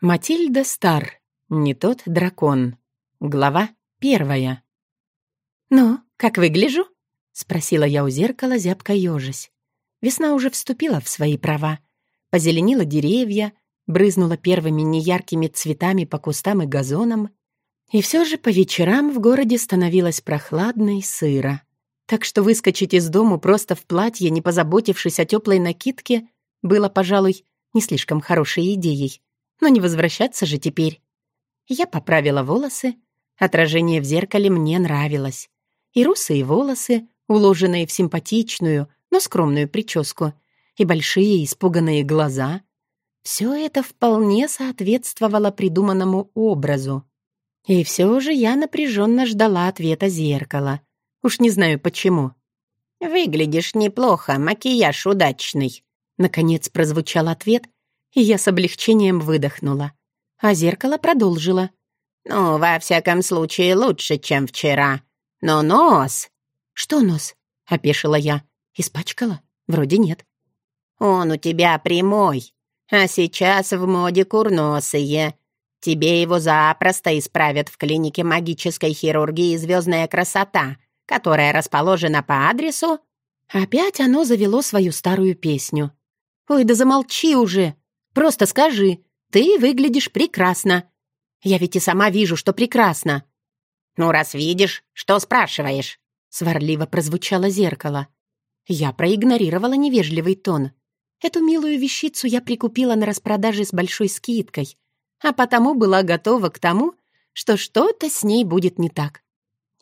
Матильда Стар. Не тот дракон. Глава первая. «Ну, как выгляжу?» — спросила я у зеркала, зябко ёжись. Весна уже вступила в свои права. Позеленила деревья, брызнула первыми неяркими цветами по кустам и газонам. И все же по вечерам в городе становилось прохладно и сыро. Так что выскочить из дому просто в платье, не позаботившись о теплой накидке, было, пожалуй, не слишком хорошей идеей. Но не возвращаться же теперь. Я поправила волосы. Отражение в зеркале мне нравилось. И русые волосы, уложенные в симпатичную, но скромную прическу, и большие испуганные глаза. Все это вполне соответствовало придуманному образу. И все же я напряженно ждала ответа зеркала. Уж не знаю почему. «Выглядишь неплохо, макияж удачный», — наконец прозвучал ответ, и я с облегчением выдохнула. А зеркало продолжило. «Ну, во всяком случае, лучше, чем вчера. Но нос...» «Что нос?» — опешила я. «Испачкала? Вроде нет». «Он у тебя прямой, а сейчас в моде курносые. Тебе его запросто исправят в клинике магической хирургии «Звездная красота», которая расположена по адресу...» Опять оно завело свою старую песню. «Ой, да замолчи уже!» Просто скажи, ты выглядишь прекрасно. Я ведь и сама вижу, что прекрасно». «Ну, раз видишь, что спрашиваешь?» Сварливо прозвучало зеркало. Я проигнорировала невежливый тон. Эту милую вещицу я прикупила на распродаже с большой скидкой, а потому была готова к тому, что что-то с ней будет не так.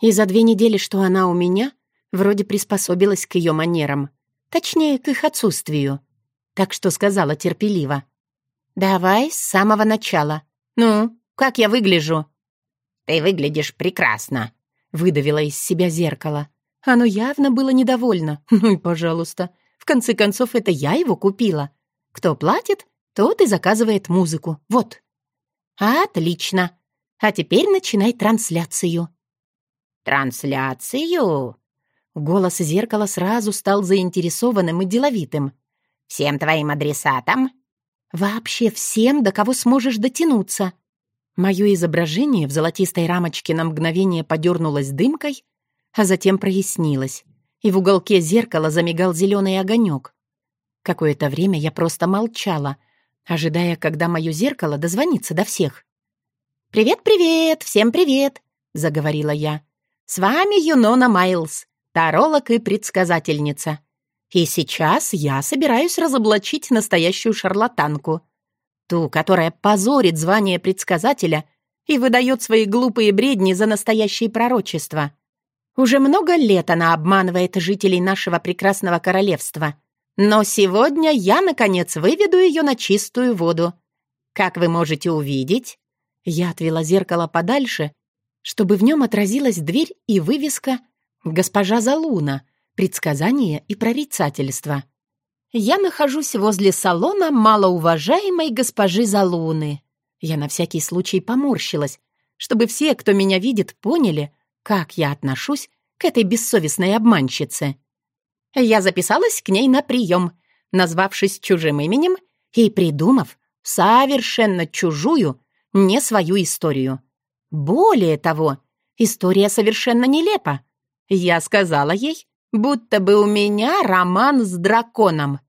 И за две недели, что она у меня, вроде приспособилась к ее манерам, точнее, к их отсутствию. Так что сказала терпеливо. «Давай с самого начала. Ну, как я выгляжу?» «Ты выглядишь прекрасно», — выдавила из себя зеркало. Оно явно было недовольно. Ну и пожалуйста. В конце концов, это я его купила. Кто платит, тот и заказывает музыку. Вот. Отлично. А теперь начинай трансляцию. Трансляцию? Голос зеркала сразу стал заинтересованным и деловитым. Всем твоим адресатам Вообще всем, до кого сможешь дотянуться. Мое изображение в золотистой рамочке на мгновение подернулось дымкой, а затем прояснилось, и в уголке зеркала замигал зеленый огонек. Какое-то время я просто молчала, ожидая, когда мое зеркало дозвонится до всех. «Привет-привет! Всем привет!» — заговорила я. «С вами Юнона Майлз, таролог и предсказательница. И сейчас я собираюсь разоблачить настоящую шарлатанку. Ту, которая позорит звание предсказателя и выдает свои глупые бредни за настоящие пророчества. Уже много лет она обманывает жителей нашего прекрасного королевства. Но сегодня я, наконец, выведу ее на чистую воду. Как вы можете увидеть, я отвела зеркало подальше, чтобы в нем отразилась дверь и вывеска «Госпожа Залуна», предсказание и прорицательство. Я нахожусь возле салона малоуважаемой госпожи Залуны. Я на всякий случай поморщилась, чтобы все, кто меня видит, поняли, как я отношусь к этой бессовестной обманщице. Я записалась к ней на прием, назвавшись чужим именем и придумав совершенно чужую, не свою историю. Более того, история совершенно нелепа. Я сказала ей, Будто бы у меня роман с драконом.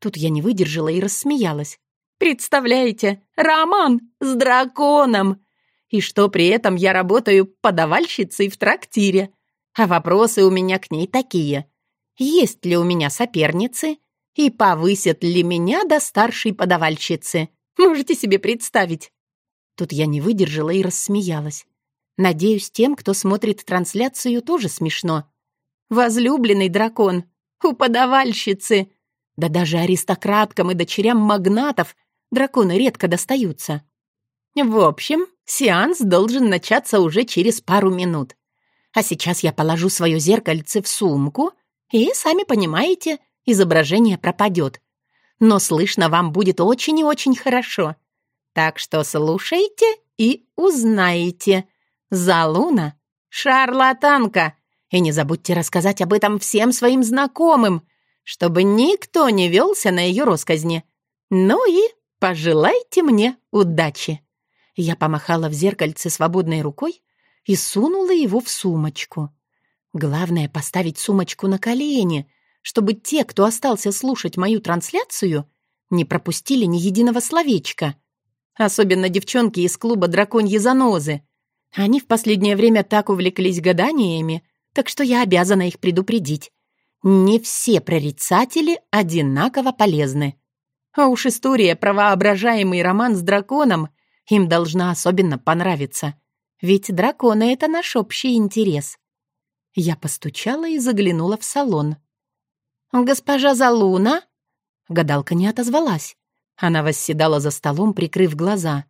Тут я не выдержала и рассмеялась. Представляете, роман с драконом! И что при этом я работаю подавальщицей в трактире. А вопросы у меня к ней такие. Есть ли у меня соперницы? И повысят ли меня до старшей подавальщицы? Можете себе представить? Тут я не выдержала и рассмеялась. Надеюсь, тем, кто смотрит трансляцию, тоже смешно. Возлюбленный дракон. У подавальщицы. Да даже аристократкам и дочерям магнатов драконы редко достаются. В общем, сеанс должен начаться уже через пару минут. А сейчас я положу свое зеркальце в сумку, и, сами понимаете, изображение пропадет. Но слышно вам будет очень и очень хорошо. Так что слушайте и узнаете. Залуна — шарлатанка — и не забудьте рассказать об этом всем своим знакомым, чтобы никто не велся на ее росказни. Ну и Пожелайте мне удачи!» Я помахала в зеркальце свободной рукой и сунула его в сумочку. Главное — поставить сумочку на колени, чтобы те, кто остался слушать мою трансляцию, не пропустили ни единого словечка. Особенно девчонки из клуба «Драконьи занозы». Они в последнее время так увлеклись гаданиями, так что я обязана их предупредить. Не все прорицатели одинаково полезны. А уж история про воображаемый роман с драконом им должна особенно понравиться. Ведь драконы — это наш общий интерес. Я постучала и заглянула в салон. «Госпожа Залуна?» Гадалка не отозвалась. Она восседала за столом, прикрыв глаза.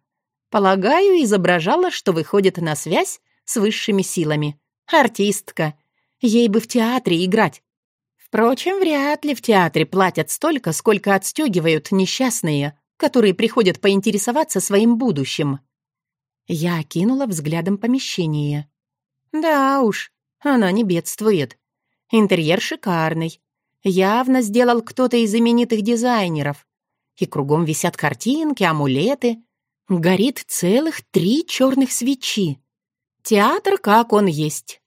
Полагаю, изображала, что выходит на связь с высшими силами. Артистка. Ей бы в театре играть. Впрочем, вряд ли в театре платят столько, сколько отстегивают несчастные, которые приходят поинтересоваться своим будущим. Я окинула взглядом помещение. Да уж, она не бедствует. Интерьер шикарный. Явно сделал кто-то из именитых дизайнеров. И кругом висят картинки, амулеты. Горит целых три черных свечи. Театр как он есть.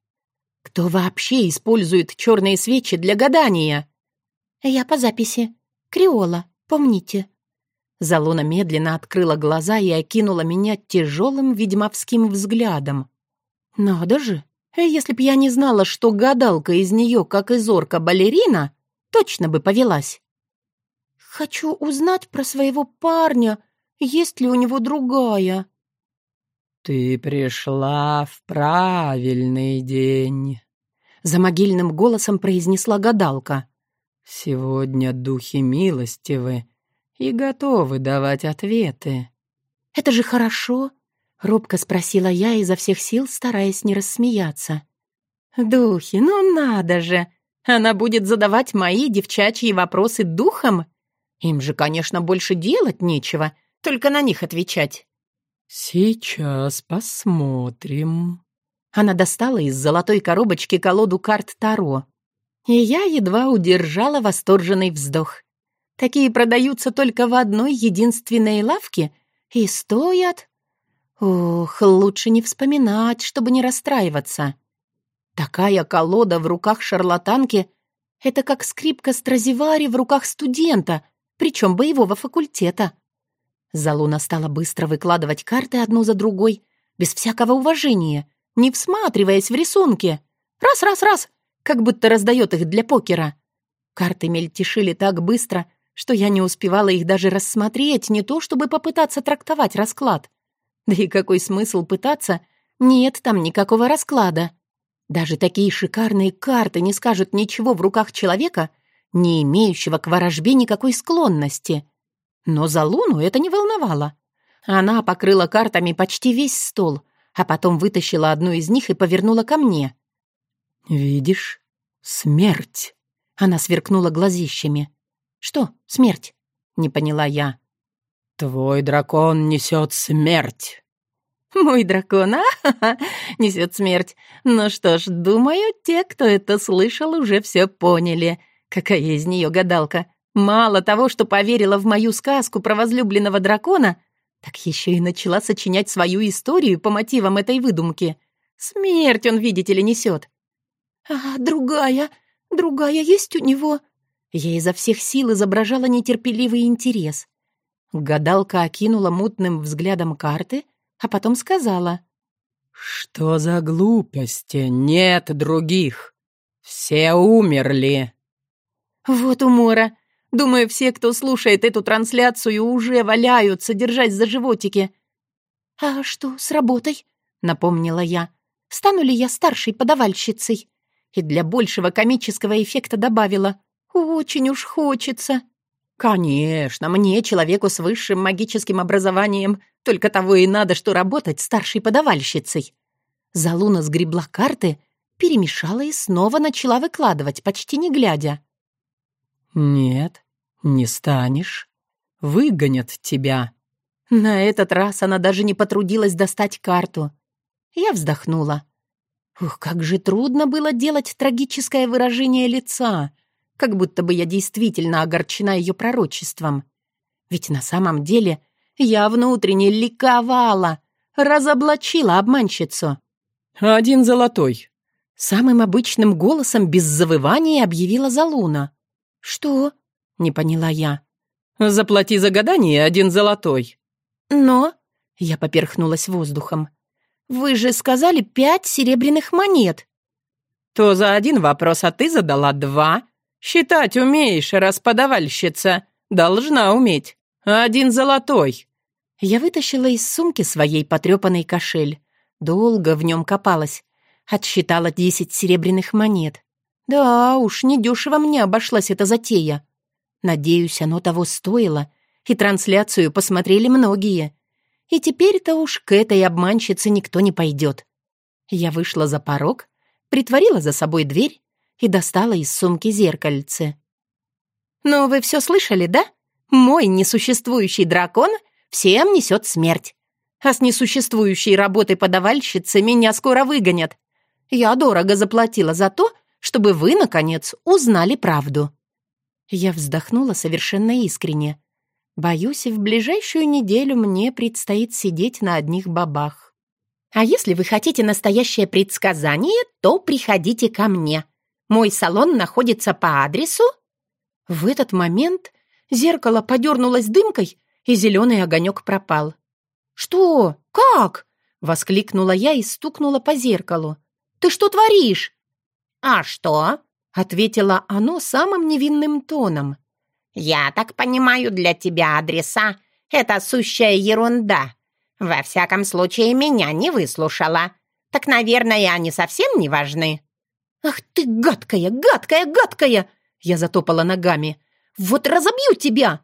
Кто вообще использует черные свечи для гадания? Я по записи. Криола, помните. Залуна медленно открыла глаза и окинула меня тяжелым ведьмовским взглядом. Надо же, если б я не знала, что гадалка из нее, как из орка балерина, точно бы повелась. Хочу узнать про своего парня, есть ли у него другая. «Ты пришла в правильный день», — за могильным голосом произнесла гадалка. «Сегодня духи милостивы и готовы давать ответы». «Это же хорошо», — робко спросила я изо всех сил, стараясь не рассмеяться. «Духи, ну надо же! Она будет задавать мои девчачьи вопросы духом? Им же, конечно, больше делать нечего, только на них отвечать». «Сейчас посмотрим». Она достала из золотой коробочки колоду карт Таро. И я едва удержала восторженный вздох. Такие продаются только в одной единственной лавке и стоят... Ох, лучше не вспоминать, чтобы не расстраиваться. Такая колода в руках шарлатанки — это как скрипка Стразивари в руках студента, причем боевого факультета. Залуна стала быстро выкладывать карты одну за другой, без всякого уважения, не всматриваясь в рисунки. Раз-раз-раз, как будто раздает их для покера. Карты мельтешили так быстро, что я не успевала их даже рассмотреть, не то чтобы попытаться трактовать расклад. Да и какой смысл пытаться? Нет там никакого расклада. Даже такие шикарные карты не скажут ничего в руках человека, не имеющего к ворожбе никакой склонности. Но за Луну это не волновало. Она покрыла картами почти весь стол, а потом вытащила одну из них и повернула ко мне. «Видишь? Смерть!» Она сверкнула глазищами. «Что смерть?» — не поняла я. «Твой дракон несет смерть!» «Мой дракон, а? несет смерть. Ну что ж, думаю, те, кто это слышал, уже все поняли. Какая из нее гадалка. Мало того, что поверила в мою сказку про возлюбленного дракона, так еще и начала сочинять свою историю по мотивам этой выдумки. Смерть он, видите ли, несет. «А другая, другая есть у него?» Я изо всех сил изображала нетерпеливый интерес. Гадалка окинула мутным взглядом карты, а потом сказала. «Что за глупости? Нет других. Все умерли». «Вот умора. Думаю, все, кто слушает эту трансляцию, уже валяются, держась за животики. «А что с работой?» — напомнила я. «Стану ли я старшей подавальщицей?» И для большего комического эффекта добавила. «Очень уж хочется». «Конечно, мне, человеку с высшим магическим образованием, только того и надо, что работать старшей подавальщицей». Залуна сгребла карты, перемешала и снова начала выкладывать, почти не глядя. «Нет, не станешь. Выгонят тебя». На этот раз она даже не потрудилась достать карту. Я вздохнула. Ух, как же трудно было делать трагическое выражение лица, как будто бы я действительно огорчена ее пророчеством. Ведь на самом деле я внутренне ликовала, разоблачила обманщицу. «Один золотой». Самым обычным голосом без завывания объявила Залуна. «Что?» — не поняла я. «Заплати за гадание один золотой». «Но...» — я поперхнулась воздухом. «Вы же сказали пять серебряных монет». «То за один вопрос, а ты задала два. Считать умеешь, расподавальщица. Должна уметь. Один золотой». Я вытащила из сумки своей потрепанный кошель. Долго в нем копалась. Отсчитала десять серебряных монет. Да уж, недешево мне обошлась эта затея. Надеюсь, оно того стоило, и трансляцию посмотрели многие. И теперь-то уж к этой обманщице никто не пойдет. Я вышла за порог, притворила за собой дверь и достала из сумки зеркальце. «Ну, вы все слышали, да? Мой несуществующий дракон всем несет смерть. А с несуществующей работой подавальщицы меня скоро выгонят. Я дорого заплатила за то, чтобы вы, наконец, узнали правду». Я вздохнула совершенно искренне. Боюсь, в ближайшую неделю мне предстоит сидеть на одних бабах. А если вы хотите настоящее предсказание, то приходите ко мне. Мой салон находится по адресу...» В этот момент зеркало подернулось дымкой, и зеленый огонек пропал. «Что? Как?» — воскликнула я и стукнула по зеркалу. «Ты что творишь?» «А что?» — ответило оно самым невинным тоном. «Я так понимаю, для тебя адреса — это сущая ерунда. Во всяком случае, меня не выслушала. Так, наверное, они совсем не важны». «Ах ты гадкая, гадкая, гадкая!» Я затопала ногами. «Вот разобью тебя!»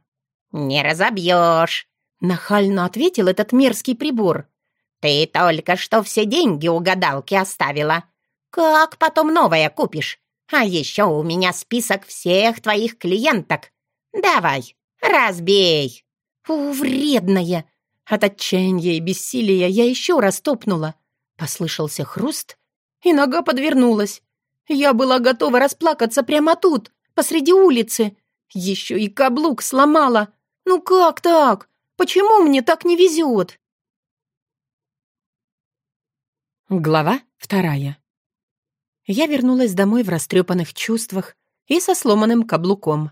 «Не разобьешь!» Нахально ответил этот мерзкий прибор. «Ты только что все деньги у гадалки оставила. Как потом новое купишь? А еще у меня список всех твоих клиенток. Давай, разбей!» «Фу, вредная!» От отчаяния и бессилия я еще раз топнула. Послышался хруст, и нога подвернулась. Я была готова расплакаться прямо тут, посреди улицы. Еще и каблук сломала. Ну как так? Почему мне так не везет? Глава вторая. Я вернулась домой в растрепанных чувствах и со сломанным каблуком.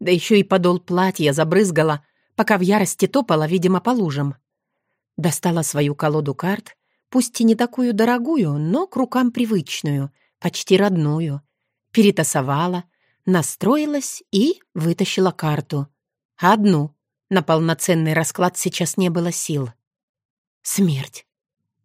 Да еще и подол платья забрызгала, пока в ярости топала, видимо, по лужам. Достала свою колоду карт, пусть и не такую дорогую, но к рукам привычную, почти родную. Перетасовала, настроилась и вытащила карту. Одну. На полноценный расклад сейчас не было сил. Смерть.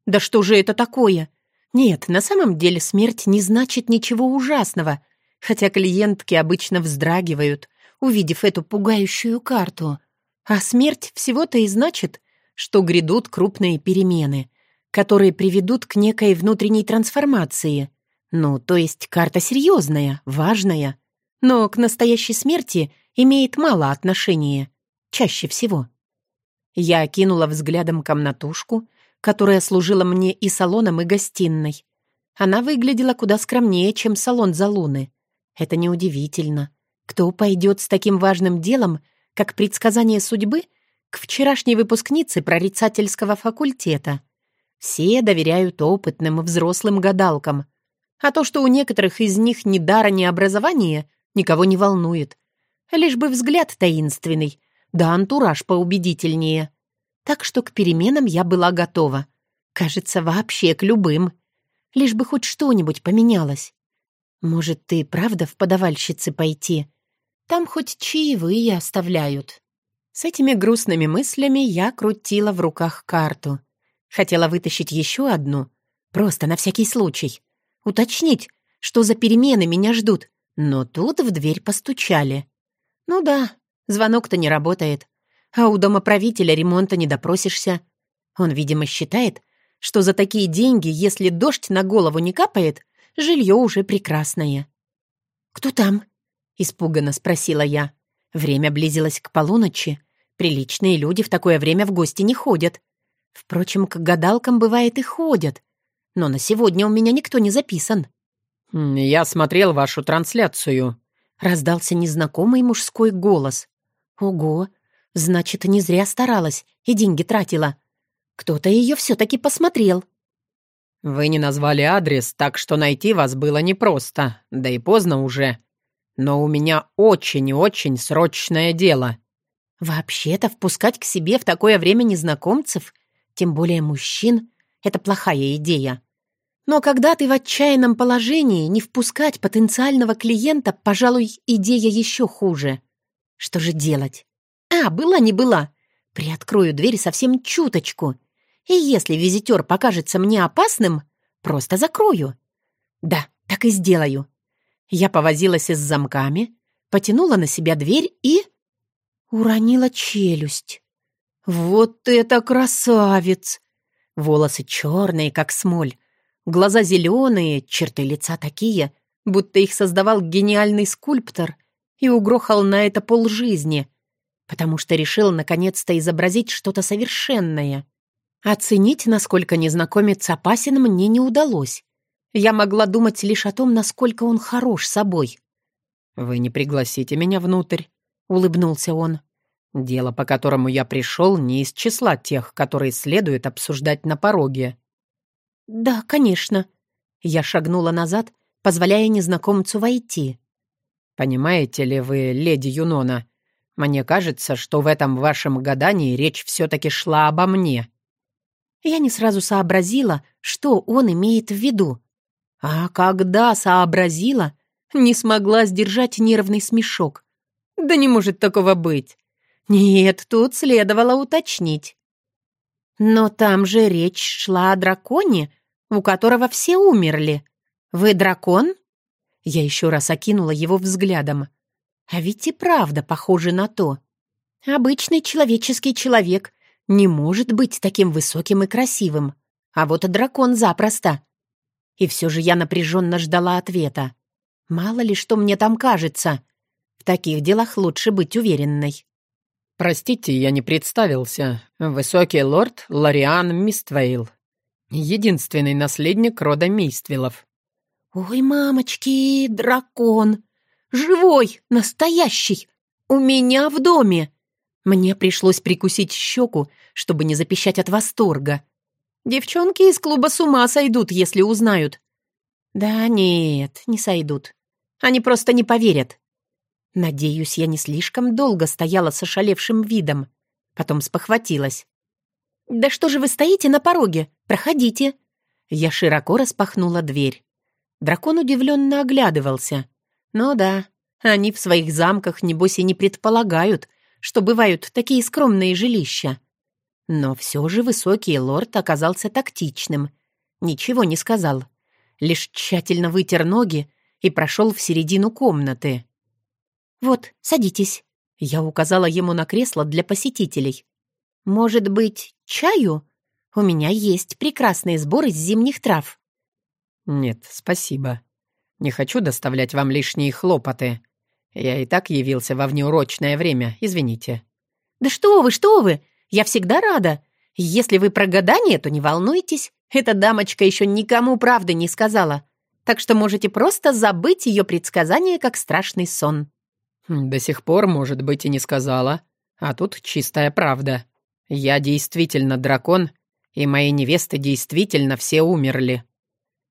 Да что же это такое? Нет, на самом деле смерть не значит ничего ужасного, хотя клиентки обычно вздрагивают, увидев эту пугающую карту. А смерть всего-то и значит, что грядут крупные перемены, которые приведут к некой внутренней трансформации. Ну, то есть карта серьезная, важная, но к настоящей смерти имеет мало отношения, чаще всего. Я окинула взглядом комнатушку, которая служила мне и салоном, и гостиной. Она выглядела куда скромнее, чем салон за луны. Это неудивительно. Кто пойдет с таким важным делом, как предсказание судьбы, к вчерашней выпускнице прорицательского факультета? Все доверяют опытным взрослым гадалкам. А то, что у некоторых из них ни дара, ни образования, никого не волнует. Лишь бы взгляд таинственный, да антураж поубедительнее. Так что к переменам я была готова. Кажется, вообще к любым. Лишь бы хоть что-нибудь поменялось. Может, ты правда в подавальщицы пойти? Там хоть чаевые оставляют. С этими грустными мыслями я крутила в руках карту. Хотела вытащить еще одну, просто на всякий случай. Уточнить, что за перемены меня ждут. Но тут в дверь постучали. Ну да, звонок-то не работает а у домоправителя ремонта не допросишься. Он, видимо, считает, что за такие деньги, если дождь на голову не капает, жилье уже прекрасное. «Кто там?» — испуганно спросила я. Время близилось к полуночи. Приличные люди в такое время в гости не ходят. Впрочем, к гадалкам бывает и ходят. Но на сегодня у меня никто не записан. «Я смотрел вашу трансляцию», — раздался незнакомый мужской голос. «Ого! Значит, не зря старалась и деньги тратила. Кто-то ее все-таки посмотрел. «Вы не назвали адрес, так что найти вас было непросто, да и поздно уже. Но у меня очень и очень срочное дело». Вообще-то впускать к себе в такое время незнакомцев, тем более мужчин, это плохая идея. Но когда ты в отчаянном положении, не впускать потенциального клиента, пожалуй, идея еще хуже. Что же делать? А, была не была. Приоткрою дверь совсем чуточку — и если визитер покажется мне опасным, просто закрою. Да, так и сделаю. Я повозилась с замками, потянула на себя дверь и... Уронила челюсть. Вот это красавец! Волосы черные, как смоль, глаза зеленые, черты лица такие, будто их создавал гениальный скульптор и угрохал на это полжизни, потому что решил наконец-то изобразить что-то совершенное. Оценить, насколько незнакомец опасен, мне не удалось. Я могла думать лишь о том, насколько он хорош собой. «Вы не пригласите меня внутрь», — улыбнулся он. «Дело, по которому я пришел, не из числа тех, которые следует обсуждать на пороге». «Да, конечно». Я шагнула назад, позволяя незнакомцу войти. «Понимаете ли вы, леди Юнона, мне кажется, что в этом вашем гадании речь все-таки шла обо мне». Я не сразу сообразила, что он имеет в виду. А когда сообразила, не смогла сдержать нервный смешок. Да не может такого быть. Нет, тут следовало уточнить. Но там же речь шла о драконе, у которого все умерли. Вы дракон? Я еще раз окинула его взглядом. А ведь и правда похоже на то. Обычный человеческий человек, не может быть таким высоким и красивым. А вот дракон запросто. И все же я напряженно ждала ответа. Мало ли, что мне там кажется. В таких делах лучше быть уверенной. «Простите, я не представился. Высокий лорд Лориан Миствейл. Единственный наследник рода Миствилов». «Ой, мамочки, дракон! Живой, настоящий! У меня в доме!» Мне пришлось прикусить щеку, чтобы не запищать от восторга. Девчонки из клуба с ума сойдут, если узнают. Да нет, не сойдут. Они просто не поверят. Надеюсь, я не слишком долго стояла с ошалевшим видом. Потом спохватилась. «Да что же вы стоите на пороге? Проходите!» Я широко распахнула дверь. Дракон удивленно оглядывался. «Ну да, они в своих замках, небось, и не предполагают, что бывают такие скромные жилища. Но все же высокий лорд оказался тактичным. Ничего не сказал. Лишь тщательно вытер ноги и прошел в середину комнаты. «Вот, садитесь». Я указала ему на кресло для посетителей. «Может быть, чаю? У меня есть прекрасный сбор из зимних трав». «Нет, спасибо. Не хочу доставлять вам лишние хлопоты. Я и так явился во внеурочное время, извините». «Да что вы, что вы! Я всегда рада. Если вы про гадание, то не волнуйтесь. Эта дамочка еще никому правды не сказала. Так что можете просто забыть ее предсказание, как страшный сон». «До сих пор, может быть, и не сказала. А тут чистая правда. Я действительно дракон, и мои невесты действительно все умерли».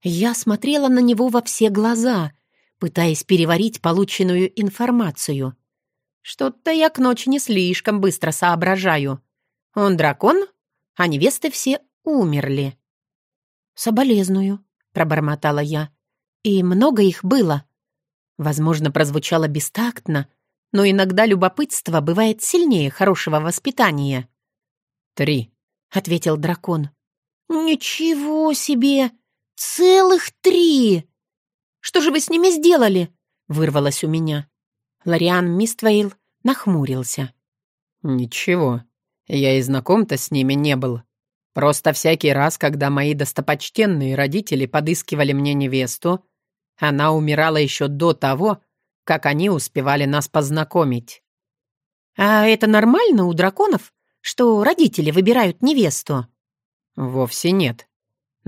Я смотрела на него во все глаза, пытаясь переварить полученную информацию. Что-то я к ночи не слишком быстро соображаю. Он дракон, а невесты все умерли. «Соболезную», — пробормотала я. «И много их было». Возможно, прозвучало бестактно, но иногда любопытство бывает сильнее хорошего воспитания. «Три», — ответил дракон. «Ничего себе! Целых три!» Что же вы с ними сделали?» — вырвалось у меня. Лориан Миствейл нахмурился. «Ничего, я и знаком-то с ними не был. Просто всякий раз, когда мои достопочтенные родители подыскивали мне невесту, она умирала еще до того, как они успевали нас познакомить». «А это нормально у драконов, что родители выбирают невесту?» «Вовсе нет.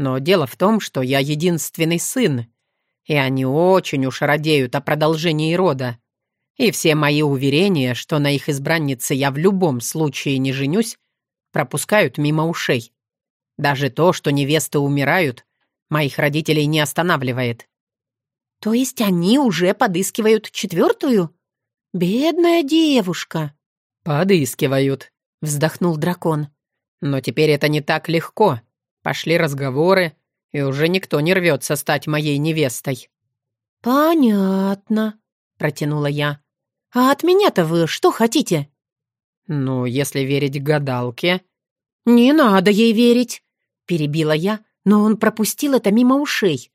Но дело в том, что я единственный сын, и они очень уж радеют о продолжении рода. И все мои уверения, что на их избраннице я в любом случае не женюсь, пропускают мимо ушей. Даже то, что невесты умирают, моих родителей не останавливает. То есть они уже подыскивают четвертую? Бедная девушка. Подыскивают, вздохнул дракон. Но теперь это не так легко. Пошли разговоры, и уже никто не рвется стать моей невестой. «Понятно», — протянула я. «А от меня-то вы что хотите?» «Ну, если верить гадалке...» «Не надо ей верить», — перебила я, но он пропустил это мимо ушей.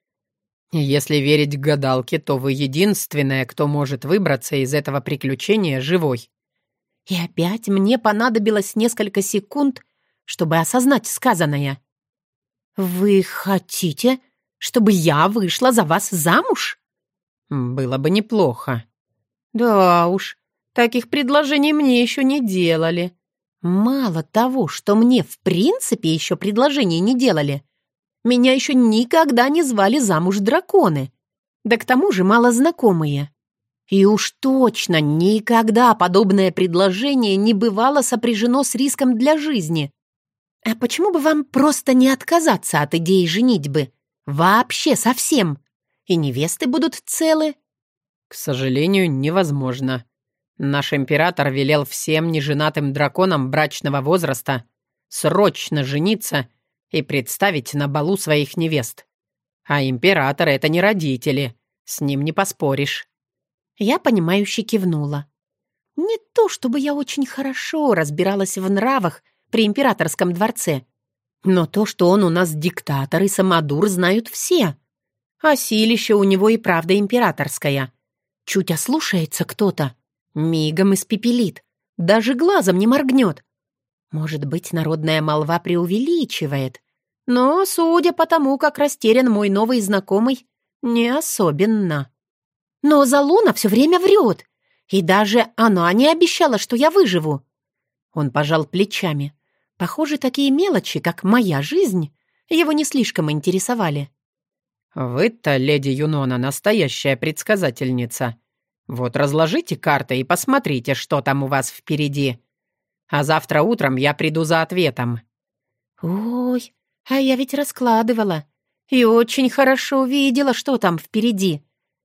«Если верить гадалке, то вы единственная, кто может выбраться из этого приключения живой». И опять мне понадобилось несколько секунд, чтобы осознать сказанное. «Вы хотите, чтобы я вышла за вас замуж?» «Было бы неплохо». «Да уж, таких предложений мне еще не делали. Мало того, что мне в принципе еще предложений не делали, меня еще никогда не звали замуж драконы, да к тому же мало знакомые. И уж точно никогда подобное предложение не бывало сопряжено с риском для жизни. А почему бы вам просто не отказаться от идеи женитьбы? Вообще совсем. И невесты будут целы. К сожалению, невозможно. Наш император велел всем неженатым драконам брачного возраста срочно жениться и представить на балу своих невест. А император — это не родители, с ним не поспоришь. Я, понимающе кивнула. Не то, чтобы я очень хорошо разбиралась в нравах при императорском дворце, но то, что он у нас диктатор и самодур, знают все. А силище у него и правда императорская. Чуть ослушается кто-то, мигом испепелит, даже глазом не моргнет. Может быть, народная молва преувеличивает, но, судя по тому, как растерян мой новый знакомый, не особенно. Но Залуна все время врет, и даже она не обещала, что я выживу. Он пожал плечами. Похоже, такие мелочи, как моя жизнь, его не слишком интересовали. «Вы-то, леди Юнона, настоящая предсказательница. Вот разложите карты и посмотрите, что там у вас впереди. А завтра утром я приду за ответом». «Ой, а я ведь раскладывала и очень хорошо видела, что там впереди.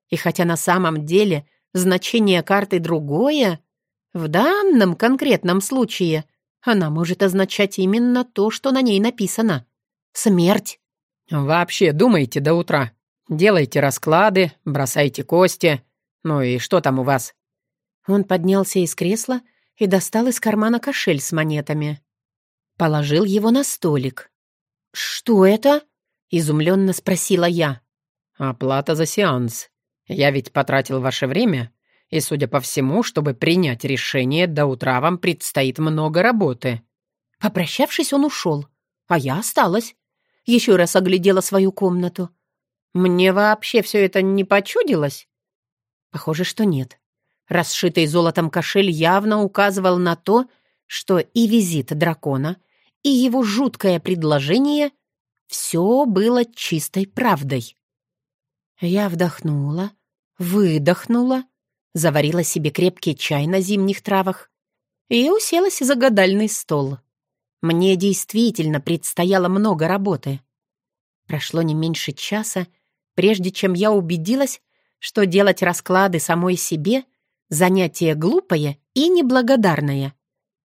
И хотя на самом деле значение карты другое, в данном конкретном случае она может означать именно то, что на ней написано. Смерть. Вообще думайте до утра. Делайте расклады, бросайте кости. Ну и что там у вас? Он поднялся из кресла и достал из кармана кошель с монетами. Положил его на столик. «Что это?» — изумленно спросила я. «Оплата за сеанс. Я ведь потратил ваше время, и, судя по всему, чтобы принять решение, до утра вам предстоит много работы». Попрощавшись, он ушел, а я осталась. Еще раз оглядела свою комнату. Мне вообще все это не почудилось? Похоже, что нет. Расшитый золотом кошель явно указывал на то, что и визит дракона — и его жуткое предложение — все было чистой правдой. Я вдохнула, выдохнула, заварила себе крепкий чай на зимних травах и уселась за гадальный стол. Мне действительно предстояло много работы. Прошло не меньше часа, прежде чем я убедилась, что делать расклады самой себе — занятие глупое и неблагодарное.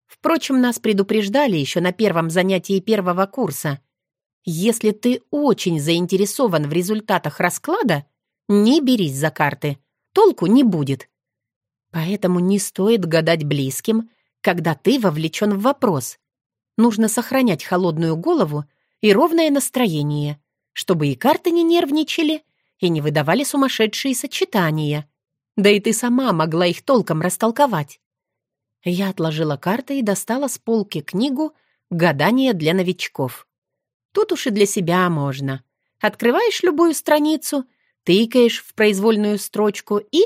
Впрочем, нас предупреждали еще на первом занятии первого курса. Если ты очень заинтересован в результатах расклада, не берись за карты, толку не будет. Поэтому не стоит гадать близким, когда ты вовлечен в вопрос. Нужно сохранять холодную голову и ровное настроение, чтобы и карты не нервничали, и не выдавали сумасшедшие сочетания. Да и ты сама могла их толком растолковать. Я отложила карты и достала с полки книгу «Гадание для новичков». Тут уж и для себя можно. Открываешь любую страницу, тыкаешь в произвольную строчку и...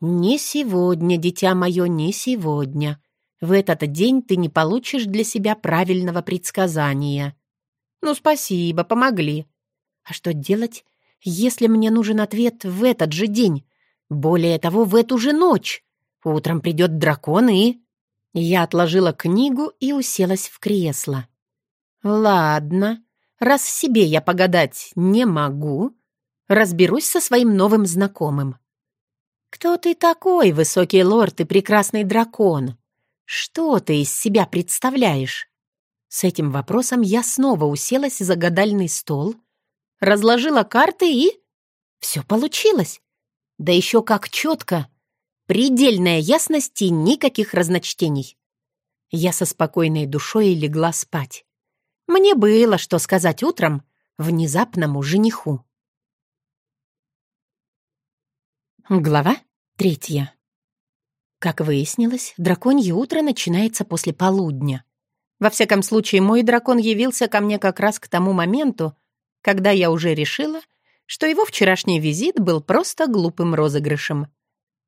«Не сегодня, дитя мое, не сегодня. В этот день ты не получишь для себя правильного предсказания». «Ну, спасибо, помогли. А что делать, если мне нужен ответ в этот же день? Более того, в эту же ночь. Утром придет дракон и... Я отложила книгу и уселась в кресло. Ладно, раз себе я погадать не могу, разберусь со своим новым знакомым. Кто ты такой, высокий лорд и прекрасный дракон? Что ты из себя представляешь? С этим вопросом я снова уселась за гадальный стол, разложила карты и... Все получилось. Да еще как четко. Предельная ясность и никаких разночтений. Я со спокойной душой легла спать. Мне было что сказать утром внезапному жениху. Глава третья. Как выяснилось, драконье утро начинается после полудня. Во всяком случае, мой дракон явился ко мне как раз к тому моменту, когда я уже решила, что его вчерашний визит был просто глупым розыгрышем.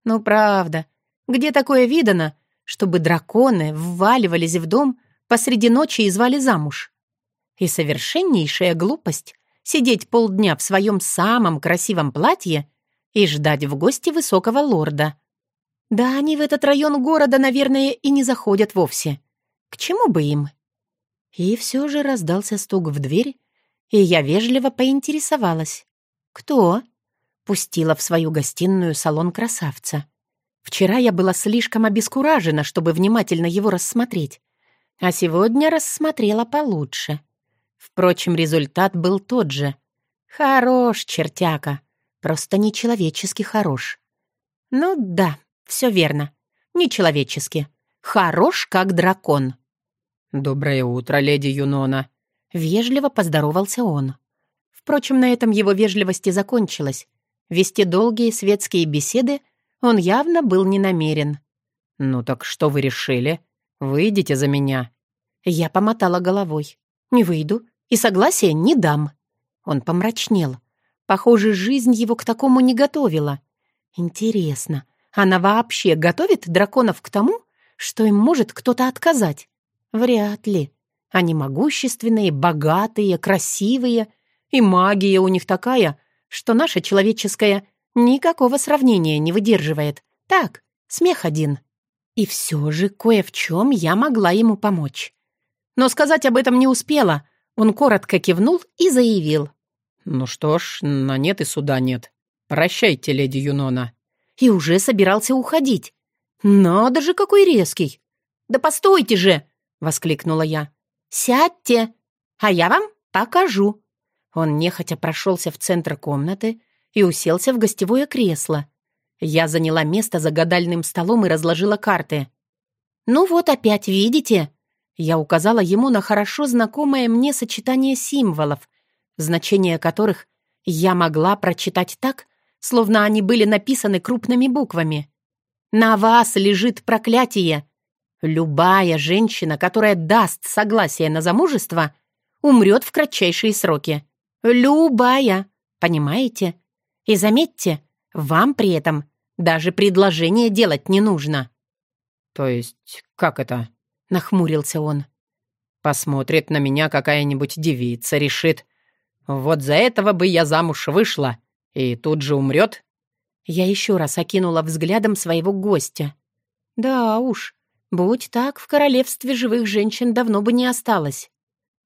Ну, правда, где такое видано, чтобы драконы вваливались в дом посреди ночи и звали замуж? И совершеннейшая глупость — сидеть полдня в своем самом красивом платье и ждать в гости высокого лорда. Да они в этот район города, наверное, и не заходят вовсе. К чему бы им? И все же раздался стук в дверь, и я вежливо поинтересовалась. «Кто?» пустила в свою гостиную салон красавца. Вчера я была слишком обескуражена, чтобы внимательно его рассмотреть, а сегодня рассмотрела получше. Впрочем, результат был тот же. Хорош, чертяка, просто нечеловечески хорош. Ну да, все верно, нечеловечески. Хорош, как дракон. «Доброе утро, леди Юнона», — вежливо поздоровался он. Впрочем, на этом его вежливости закончилась. Вести долгие светские беседы он явно был не намерен. «Ну так что вы решили? Выйдите за меня». Я помотала головой. «Не выйду и согласия не дам». Он помрачнел. Похоже, жизнь его к такому не готовила. Интересно, она вообще готовит драконов к тому, что им может кто-то отказать? Вряд ли. Они могущественные, богатые, красивые, и магия у них такая, что наша человеческая никакого сравнения не выдерживает. Так, смех один. И все же кое в чем я могла ему помочь. Но сказать об этом не успела. Он коротко кивнул и заявил. «Ну что ж, на нет и суда нет. Прощайте, леди Юнона». И уже собирался уходить. «Надо же, какой резкий!» «Да постойте же!» — воскликнула я. «Сядьте, а я вам покажу». Он нехотя прошелся в центр комнаты и уселся в гостевое кресло. Я заняла место за гадальным столом и разложила карты. «Ну вот опять, видите?» Я указала ему на хорошо знакомое мне сочетание символов, значение которых я могла прочитать так, словно они были написаны крупными буквами. «На вас лежит проклятие. Любая женщина, которая даст согласие на замужество, умрет в кратчайшие сроки. Любая, понимаете? И заметьте, вам при этом даже предложение делать не нужно». «То есть как это?» — нахмурился он. «Посмотрит на меня какая-нибудь девица, решит, вот за этого бы я замуж вышла, и тут же умрет?» Я еще раз окинула взглядом своего гостя. «Да уж, будь так, в королевстве живых женщин давно бы не осталось.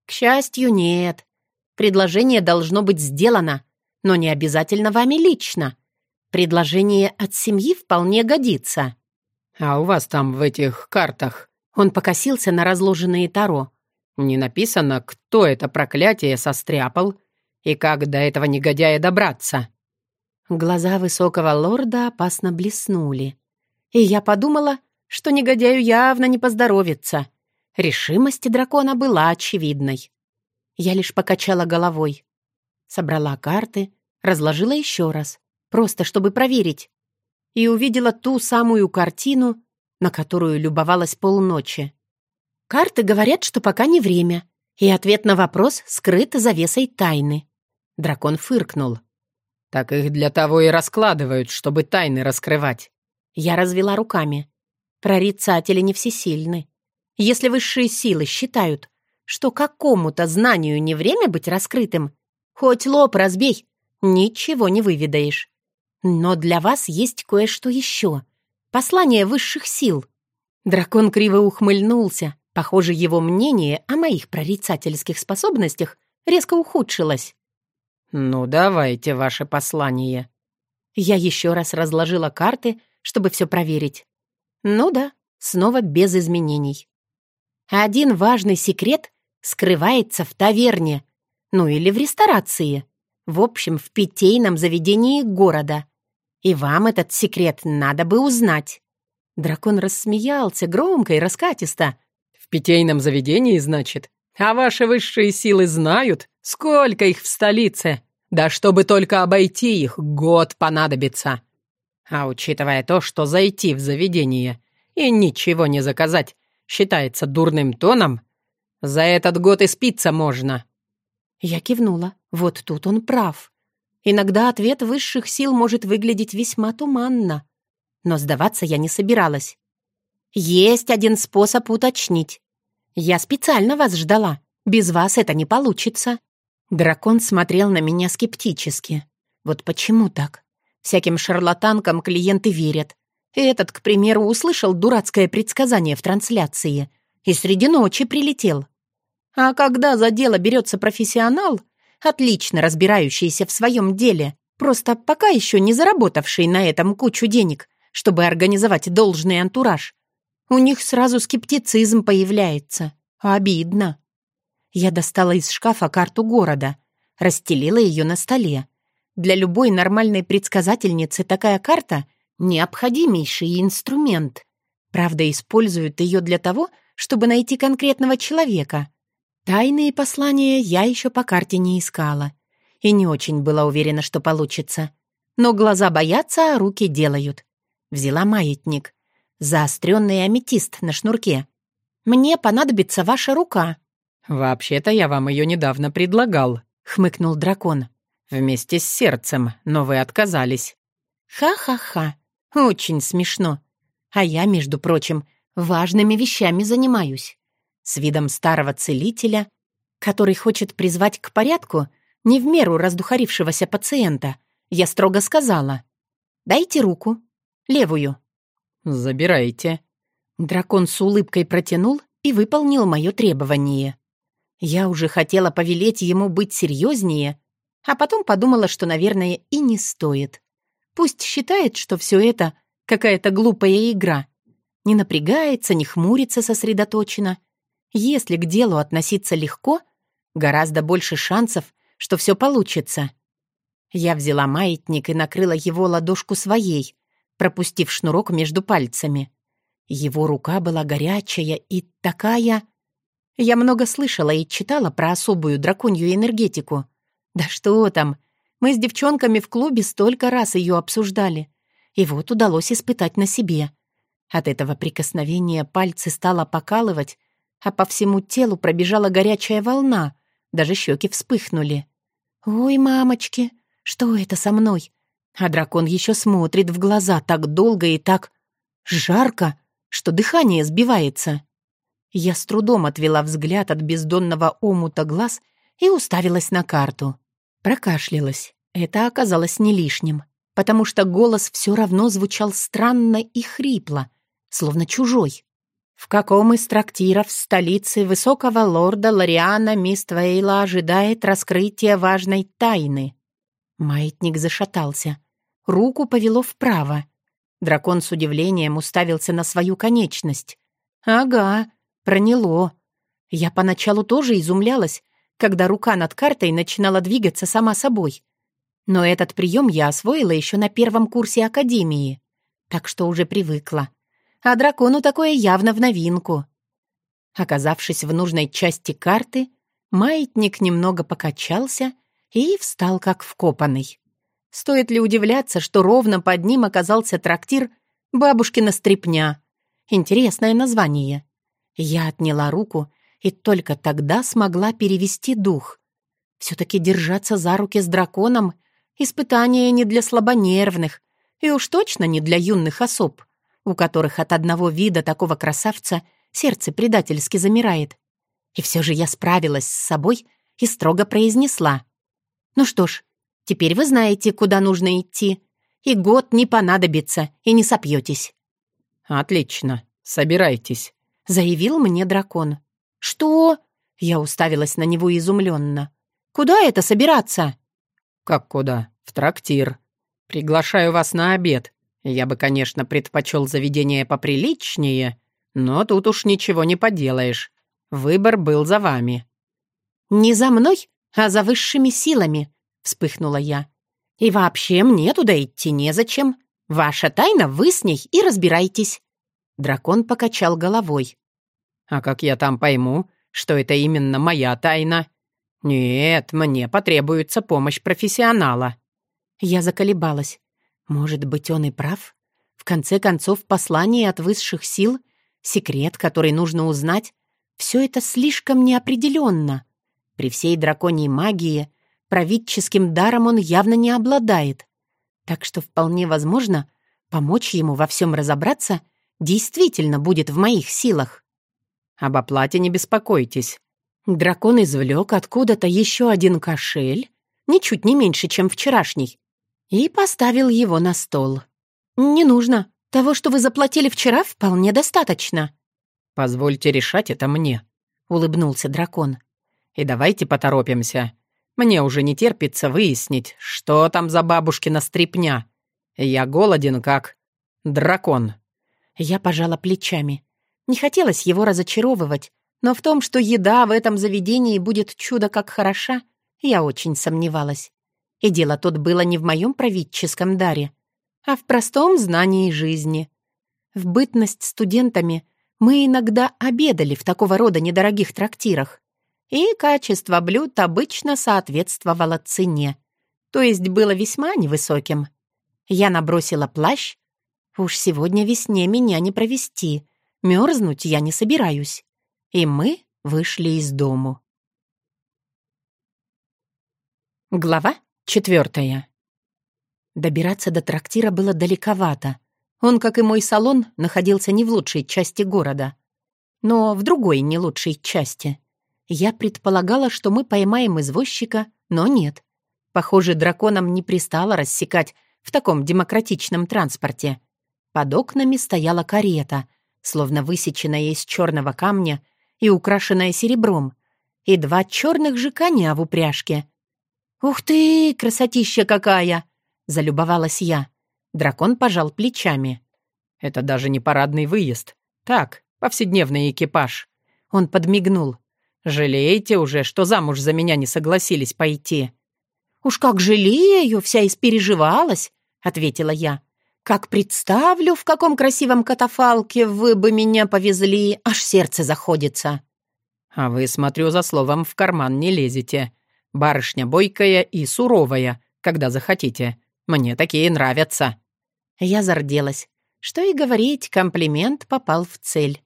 К счастью, нет. Предложение должно быть сделано, но не обязательно вами лично. Предложение от семьи вполне годится». «А у вас там в этих картах...» Он покосился на разложенные таро. «Не написано, кто это проклятие состряпал и как до этого негодяя добраться?» Глаза высокого лорда опасно блеснули. И я подумала, что негодяю явно не поздоровится. Решимость дракона была очевидной. Я лишь покачала головой. Собрала карты, разложила еще раз, просто чтобы проверить. И увидела ту самую картину, на которую любовалась полночи. Карты говорят, что пока не время, и ответ на вопрос скрыт завесой тайны. Дракон фыркнул. «Так их для того и раскладывают, чтобы тайны раскрывать». Я развела руками. Прорицатели не всесильны. Если высшие силы считают, что какому-то знанию не время быть раскрытым, хоть лоб разбей, ничего не выведаешь. Но для вас есть кое-что еще. Послание высших сил». Дракон криво ухмыльнулся. Похоже, его мнение о моих прорицательских способностях резко ухудшилось. «Ну, давайте ваше послание». Я еще раз разложила карты, чтобы все проверить. Ну да, снова без изменений. Один важный секрет скрывается в таверне, ну или в ресторации, в общем, в питейном заведении города. И вам этот секрет надо бы узнать. Дракон рассмеялся громко и раскатисто. «В питейном заведении, значит? А ваши высшие силы знают, сколько их в столице? Да чтобы только обойти их, год понадобится. А учитывая то, что зайти в заведение и ничего не заказать считается дурным тоном, за этот год и спиться можно». Я кивнула. Вот тут он прав. Иногда ответ высших сил может выглядеть весьма туманно. Но сдаваться я не собиралась. Есть один способ уточнить. Я специально вас ждала. Без вас это не получится. Дракон смотрел на меня скептически. Вот почему так? Всяким шарлатанкам клиенты верят. Этот, к примеру, услышал дурацкое предсказание в трансляции и среди ночи прилетел. А когда за дело берется профессионал, отлично разбирающийся в своем деле, просто пока еще не заработавший на этом кучу денег, чтобы организовать должный антураж, у них сразу скептицизм появляется. Обидно. Я достала из шкафа карту города, расстелила ее на столе. Для любой нормальной предсказательницы такая карта — необходимейший инструмент. Правда, используют ее для того, чтобы найти конкретного человека. Тайные послания я еще по карте не искала. И не очень была уверена, что получится. Но глаза боятся, а руки делают. Взяла маятник. Заостренный аметист на шнурке. «Мне понадобится ваша рука», «Вообще-то я вам ее недавно предлагал», — хмыкнул дракон. «Вместе с сердцем, но вы отказались». «Ха-ха-ха, очень смешно. А я, между прочим, важными вещами занимаюсь. С видом старого целителя, который хочет призвать к порядку не в меру раздухарившегося пациента, я строго сказала. «Дайте руку. Левую». «Забирайте». Дракон с улыбкой протянул и выполнил мое требование. Я уже хотела повелеть ему быть серьезнее, а потом подумала, что, наверное, и не стоит. Пусть считает, что все это какая-то глупая игра. Не напрягается, не хмурится сосредоточенно. Если к делу относиться легко, гораздо больше шансов, что все получится. Я взяла маятник и накрыла его ладошку своей, пропустив шнурок между пальцами. Его рука была горячая и такая... Я много слышала и читала про особую драконью энергетику. Да что там, мы с девчонками в клубе столько раз ее обсуждали. И вот удалось испытать на себе. От этого прикосновения пальцы стало покалывать, а по всему телу пробежала горячая волна, даже щеки вспыхнули. «Ой, мамочки, что это со мной?» А дракон еще смотрит в глаза так долго и так жарко, что дыхание сбивается. Я с трудом отвела взгляд от бездонного омута глаз и уставилась на карту. Прокашлялась. Это оказалось не лишним, потому что голос все равно звучал странно и хрипло, словно чужой. В каком из трактиров в столице высокого лорда Лориана мисс Твейла ожидает раскрытия важной тайны? Маятник зашатался. Руку повело вправо. Дракон с удивлением уставился на свою конечность. «Ага, Проняло. Я поначалу тоже изумлялась, когда рука над картой начинала двигаться сама собой. Но этот прием я освоила еще на первом курсе академии, так что уже привыкла. А дракону такое явно в новинку. Оказавшись в нужной части карты, маятник немного покачался и встал как вкопанный. Стоит ли удивляться, что ровно под ним оказался трактир «Бабушкина стрепня». Интересное название. Я отняла руку и только тогда смогла перевести дух. Все-таки держаться за руки с драконом — испытание не для слабонервных и уж точно не для юных особ, у которых от одного вида такого красавца сердце предательски замирает. И все же я справилась с собой и строго произнесла. «Ну что ж, теперь вы знаете, куда нужно идти. и год не понадобится, и не сопьетесь». «Отлично, собирайтесь», — заявил мне дракон. «Что?» — я уставилась на него изумленно. «Куда это собираться?» «Как куда? В трактир. Приглашаю вас на обед. Я бы, конечно, предпочел заведение поприличнее, но тут уж ничего не поделаешь. Выбор был за вами». «Не за мной, а за высшими силами», — вспыхнула я. «И вообще мне туда идти незачем. Ваша тайна, вы с ней и разбирайтесь». Дракон покачал головой. «А как я там пойму, что это именно моя тайна? Нет, мне потребуется помощь профессионала». Я заколебалась. Может быть, он и прав? В конце концов, послание от высших сил, секрет, который нужно узнать, все это слишком неопределенно. При всей драконьей магии правительским даром он явно не обладает. Так что вполне возможно, помочь ему во всем разобраться действительно будет в моих силах. Об оплате не беспокойтесь. Дракон извлек откуда-то еще один кошель, ничуть не меньше, чем вчерашний, и поставил его на стол. «Не нужно. Того, что вы заплатили вчера, вполне достаточно». «Позвольте решать это мне», — улыбнулся дракон. И давайте поторопимся. Мне уже не терпится выяснить, что там за бабушкина стрипня. Я голоден, как дракон». Я пожала плечами. Не хотелось его разочаровывать, но в том, что еда в этом заведении будет чудо как хороша, я очень сомневалась. И дело тут было не в моем правительском даре, а в простом знании жизни. В бытность студентами мы иногда обедали в такого рода недорогих трактирах и качество блюд обычно соответствовало цене, то есть было весьма невысоким. Я набросила плащ. Уж сегодня весне меня не провести, мерзнуть я не собираюсь. И мы вышли из дому. Глава четвертая. Добираться до трактира было далековато. Он, как и мой салон, находился не в лучшей части города, но в другой не лучшей части — я предполагала, что мы поймаем извозчика, но нет. Похоже, драконам не пристало рассекать в таком демократичном транспорте. Под окнами стояла карета, словно высеченная из черного камня и украшенная серебром, и два черных же коня в упряжке. «Ух ты, красотища какая!» — залюбовалась я. Дракон пожал плечами. «Это даже не парадный выезд. Так, повседневный экипаж». Он подмигнул. Жалеете уже, что замуж за меня не согласились пойти?» «Уж как жалею, вся испереживалась», — ответила я. «Как представлю, в каком красивом катафалке вы бы меня повезли, аж сердце заходится». «А вы, смотрю, за словом в карман не лезете. Барышня бойкая и суровая, когда захотите. Мне такие нравятся». Я зарделась. Что и говорить, комплимент попал в цель.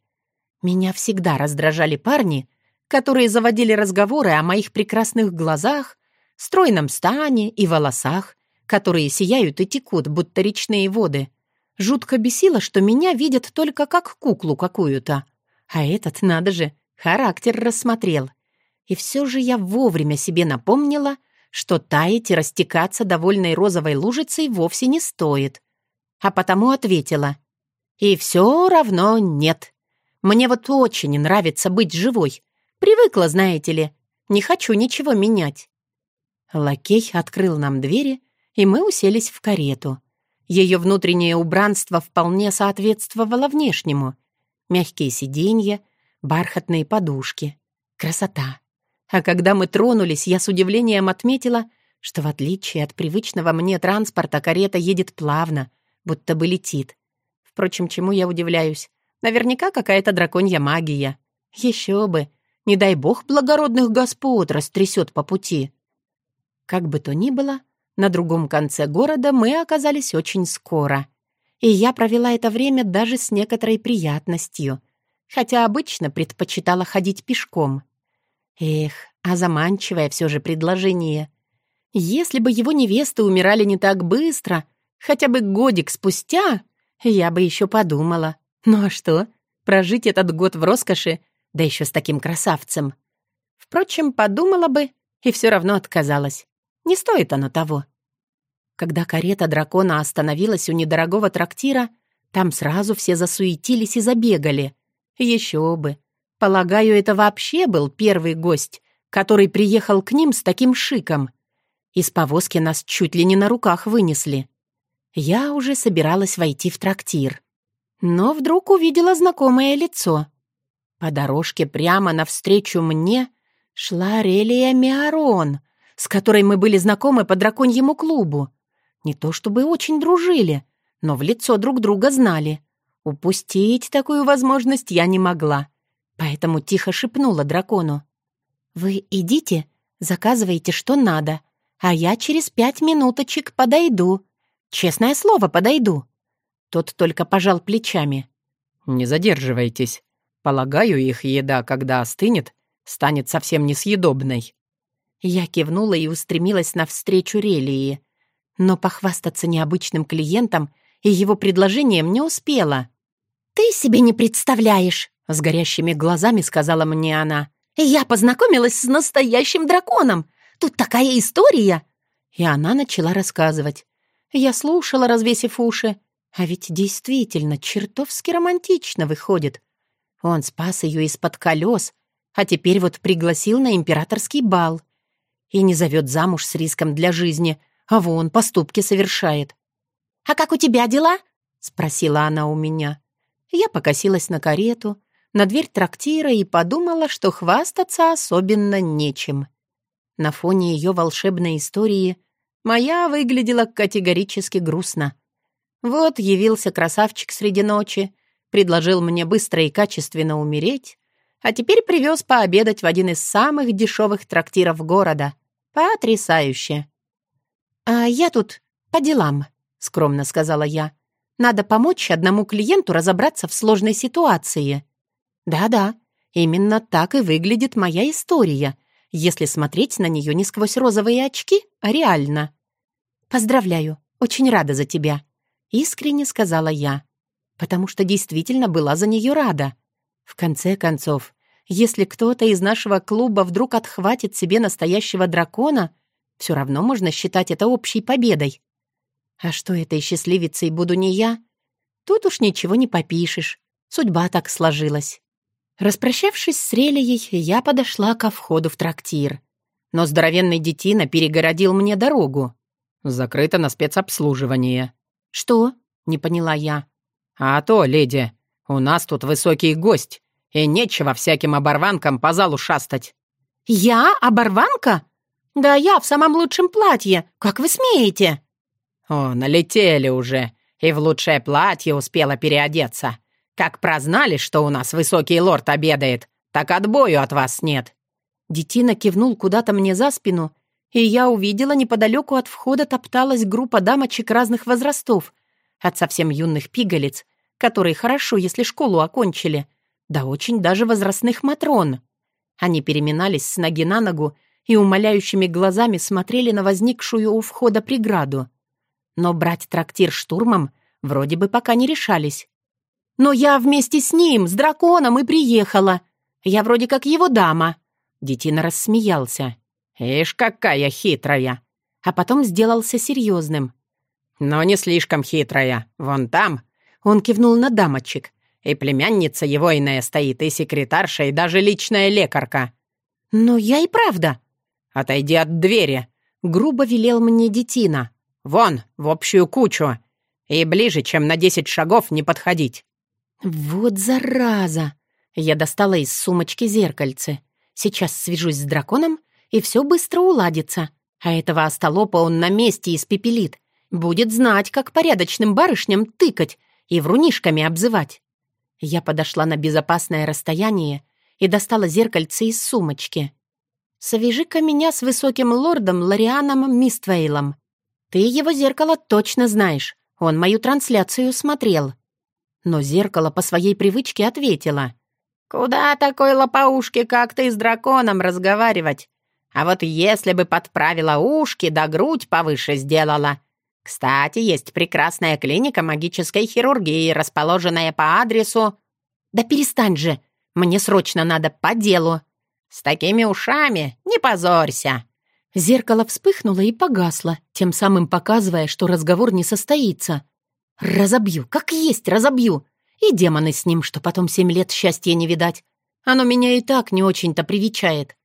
Меня всегда раздражали парни, которые заводили разговоры о моих прекрасных глазах, стройном стане и волосах, которые сияют и текут, будто речные воды. Жутко бесило, что меня видят только как куклу какую-то. А этот, надо же, характер рассмотрел. И все же я вовремя себе напомнила, что таять и растекаться довольной розовой лужицей вовсе не стоит. А потому ответила. И все равно нет. Мне вот очень нравится быть живой, Привыкла, знаете ли. Не хочу ничего менять». Лакей открыл нам двери, и мы уселись в карету. Ее внутреннее убранство вполне соответствовало внешнему. Мягкие сиденья, бархатные подушки. Красота. А когда мы тронулись, я с удивлением отметила, что в отличие от привычного мне транспорта карета едет плавно, будто бы летит. Впрочем, чему я удивляюсь? Наверняка какая-то драконья магия. Еще бы, не дай бог благородных господ растрясет по пути. Как бы то ни было, на другом конце города мы оказались очень скоро. И я провела это время даже с некоторой приятностью, хотя обычно предпочитала ходить пешком. Эх, а заманчивое все же предложение. Если бы его невесты умирали не так быстро, хотя бы годик спустя, я бы еще подумала. Ну а что, прожить этот год в роскоши да еще с таким красавцем. Впрочем, подумала бы и все равно отказалась. Не стоит оно того. Когда карета дракона остановилась у недорогого трактира, там сразу все засуетились и забегали. Еще бы. Полагаю, это вообще был первый гость, который приехал к ним с таким шиком. Из повозки нас чуть ли не на руках вынесли. Я уже собиралась войти в трактир. Но вдруг увидела знакомое лицо. По дорожке прямо навстречу мне шла Релия Миарон, с которой мы были знакомы по драконьему клубу. Не то чтобы очень дружили, но в лицо друг друга знали. Упустить такую возможность я не могла, поэтому тихо шепнула дракону. «Вы идите, заказывайте, что надо, а я через пять минуточек подойду. Честное слово, подойду». Тот только пожал плечами. «Не задерживайтесь. Полагаю, их еда, когда остынет, станет совсем несъедобной». Я кивнула и устремилась навстречу Релии, но похвастаться необычным клиентом и его предложением не успела. «Ты себе не представляешь!» — с горящими глазами сказала мне она. «Я познакомилась с настоящим драконом! Тут такая история!» И она начала рассказывать. Я слушала, развесив уши. А ведь действительно чертовски романтично выходит. Он спас ее из-под колес, а теперь вот пригласил на императорский бал. И не зовет замуж с риском для жизни, а вон поступки совершает. «А как у тебя дела?» — спросила она у меня. Я покосилась на карету, на дверь трактира и подумала, что хвастаться особенно нечем. На фоне ее волшебной истории моя выглядела категорически грустно. Вот явился красавчик среди ночи, предложил мне быстро и качественно умереть, а теперь привез пообедать в один из самых дешевых трактиров города. Потрясающе! «А я тут по делам», — скромно сказала я. «Надо помочь одному клиенту разобраться в сложной ситуации». «Да-да, именно так и выглядит моя история, если смотреть на нее не сквозь розовые очки, а реально». «Поздравляю, очень рада за тебя», — искренне сказала я, потому что действительно была за нее рада. В конце концов, если кто-то из нашего клуба вдруг отхватит себе настоящего дракона — все равно можно считать это общей победой. А что этой счастливицей буду не я? Тут уж ничего не попишешь. Судьба так сложилась. Распрощавшись с Релией, я подошла ко входу в трактир. Но здоровенный детина перегородил мне дорогу. «Закрыто на спецобслуживание». «Что?» — не поняла я. «А то, леди, у нас тут высокий гость, и нечего всяким оборванкам по залу шастать». «Я оборванка?» «Да я в самом лучшем платье! Как вы смеете?» «О, налетели уже, и в лучшее платье успела переодеться. Как прознали, что у нас высокий лорд обедает, так отбою от вас нет». Детина кивнул куда-то мне за спину, и я увидела неподалеку от входа топталась группа дамочек разных возрастов, от совсем юных пигалиц, которые хорошо, если школу окончили, до очень даже возрастных матрон. Они переминались с ноги на ногу и умоляющими глазами смотрели на возникшую у входа преграду. Но брать трактир штурмом вроде бы пока не решались. «Но я вместе с ним, с драконом, и приехала. Я вроде как его дама». Детина рассмеялся. «Ишь, какая хитрая!» А потом сделался серьезным. «Но не слишком хитрая. Вон там...» Он кивнул на дамочек. «И племянница его иная стоит, и секретарша, и даже личная лекарка». «Но я и правда...» «Отойди от двери!» — грубо велел мне детина. «Вон, в общую кучу! И ближе, чем на десять шагов, не подходить!» «Вот зараза!» Я достала из сумочки зеркальце. Сейчас свяжусь с драконом, и все быстро уладится. А этого остолопа он на месте испепелит. Будет знать, как порядочным барышням тыкать и врунишками обзывать. Я подошла на безопасное расстояние и достала зеркальце из сумочки. Свяжи-ка меня с высоким лордом Лорианом Миствейлом. Ты его зеркало точно знаешь. Он мою трансляцию смотрел». Но зеркало по своей привычке ответило. «Куда такой лопоушки, как ты с драконом, разговаривать? А вот если бы подправила ушки да грудь повыше сделала. Кстати, есть прекрасная клиника магической хирургии, расположенная по адресу...» «Да перестань же! Мне срочно надо по делу!» С такими ушами не позорься. Зеркало вспыхнуло и погасло, тем самым показывая, что разговор не состоится. Разобью, как есть разобью. И демоны с ним, что потом семь лет счастья не видать. Оно меня и так не очень-то привечает.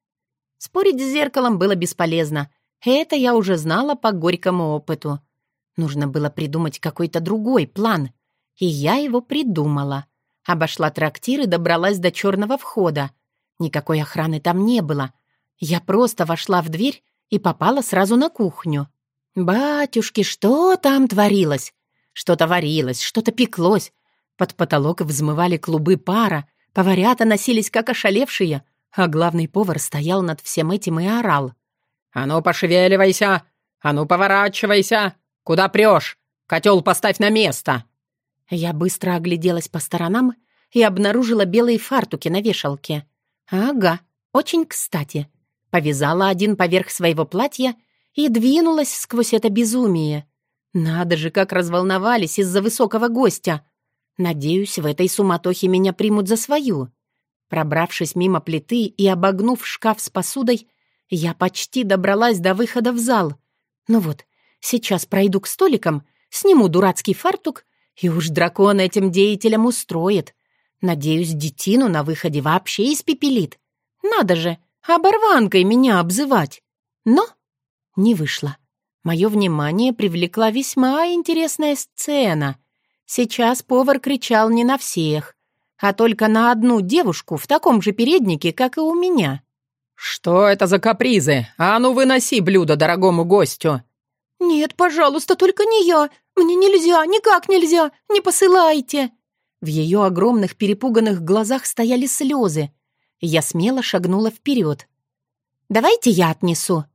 Спорить с зеркалом было бесполезно. Это я уже знала по горькому опыту. Нужно было придумать какой-то другой план. И я его придумала. Обошла трактир и добралась до черного входа. Никакой охраны там не было. Я просто вошла в дверь и попала сразу на кухню. Батюшки, что там творилось? Что-то варилось, что-то пеклось. Под потолок взмывали клубы пара, поварята носились как ошалевшие, а главный повар стоял над всем этим и орал. «А ну, пошевеливайся! А ну, поворачивайся! Куда прешь? Котел поставь на место!» Я быстро огляделась по сторонам и обнаружила белые фартуки на вешалке. «Ага, очень кстати». Повязала один поверх своего платья и двинулась сквозь это безумие. Надо же, как разволновались из-за высокого гостя. Надеюсь, в этой суматохе меня примут за свою. Пробравшись мимо плиты и обогнув шкаф с посудой, я почти добралась до выхода в зал. Ну вот, сейчас пройду к столикам, сниму дурацкий фартук и уж дракон этим деятелям устроит. Надеюсь, детину на выходе вообще испепелит. Надо же, оборванкой меня обзывать. Но не вышло. Мое внимание привлекла весьма интересная сцена. Сейчас повар кричал не на всех, а только на одну девушку в таком же переднике, как и у меня. «Что это за капризы? А ну выноси блюдо дорогому гостю!» «Нет, пожалуйста, только не я. Мне нельзя, никак нельзя. Не посылайте!» В ее огромных перепуганных глазах стояли слезы. Я смело шагнула вперед. «Давайте я отнесу».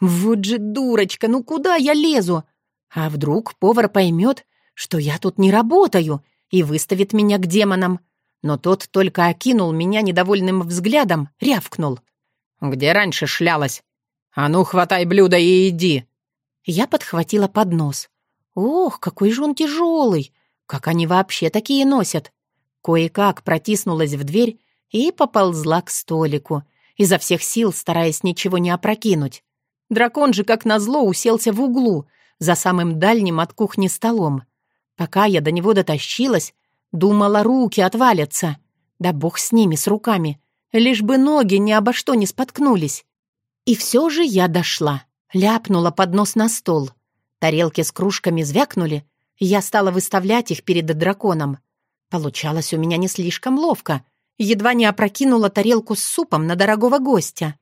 «Вот же дурочка, ну куда я лезу? А вдруг повар поймет, что я тут не работаю и выставит меня к демонам?» Но тот только окинул меня недовольным взглядом, рявкнул. «Где раньше шлялась? А ну, хватай блюдо и иди!» Я подхватила поднос. «Ох, какой же он тяжелый! Как они вообще такие носят?» Кое-как протиснулась в дверь и поползла к столику, изо всех сил стараясь ничего не опрокинуть. Дракон же, как назло, уселся в углу, за самым дальним от кухни столом. Пока я до него дотащилась, думала, руки отвалятся. Да бог с ними, с руками. Лишь бы ноги ни обо что не споткнулись. И все же я дошла. Ляпнула поднос на стол. Тарелки с кружками звякнули. Я стала выставлять их перед драконом. Получалось у меня не слишком ловко. Едва не опрокинула тарелку с супом на дорогого гостя.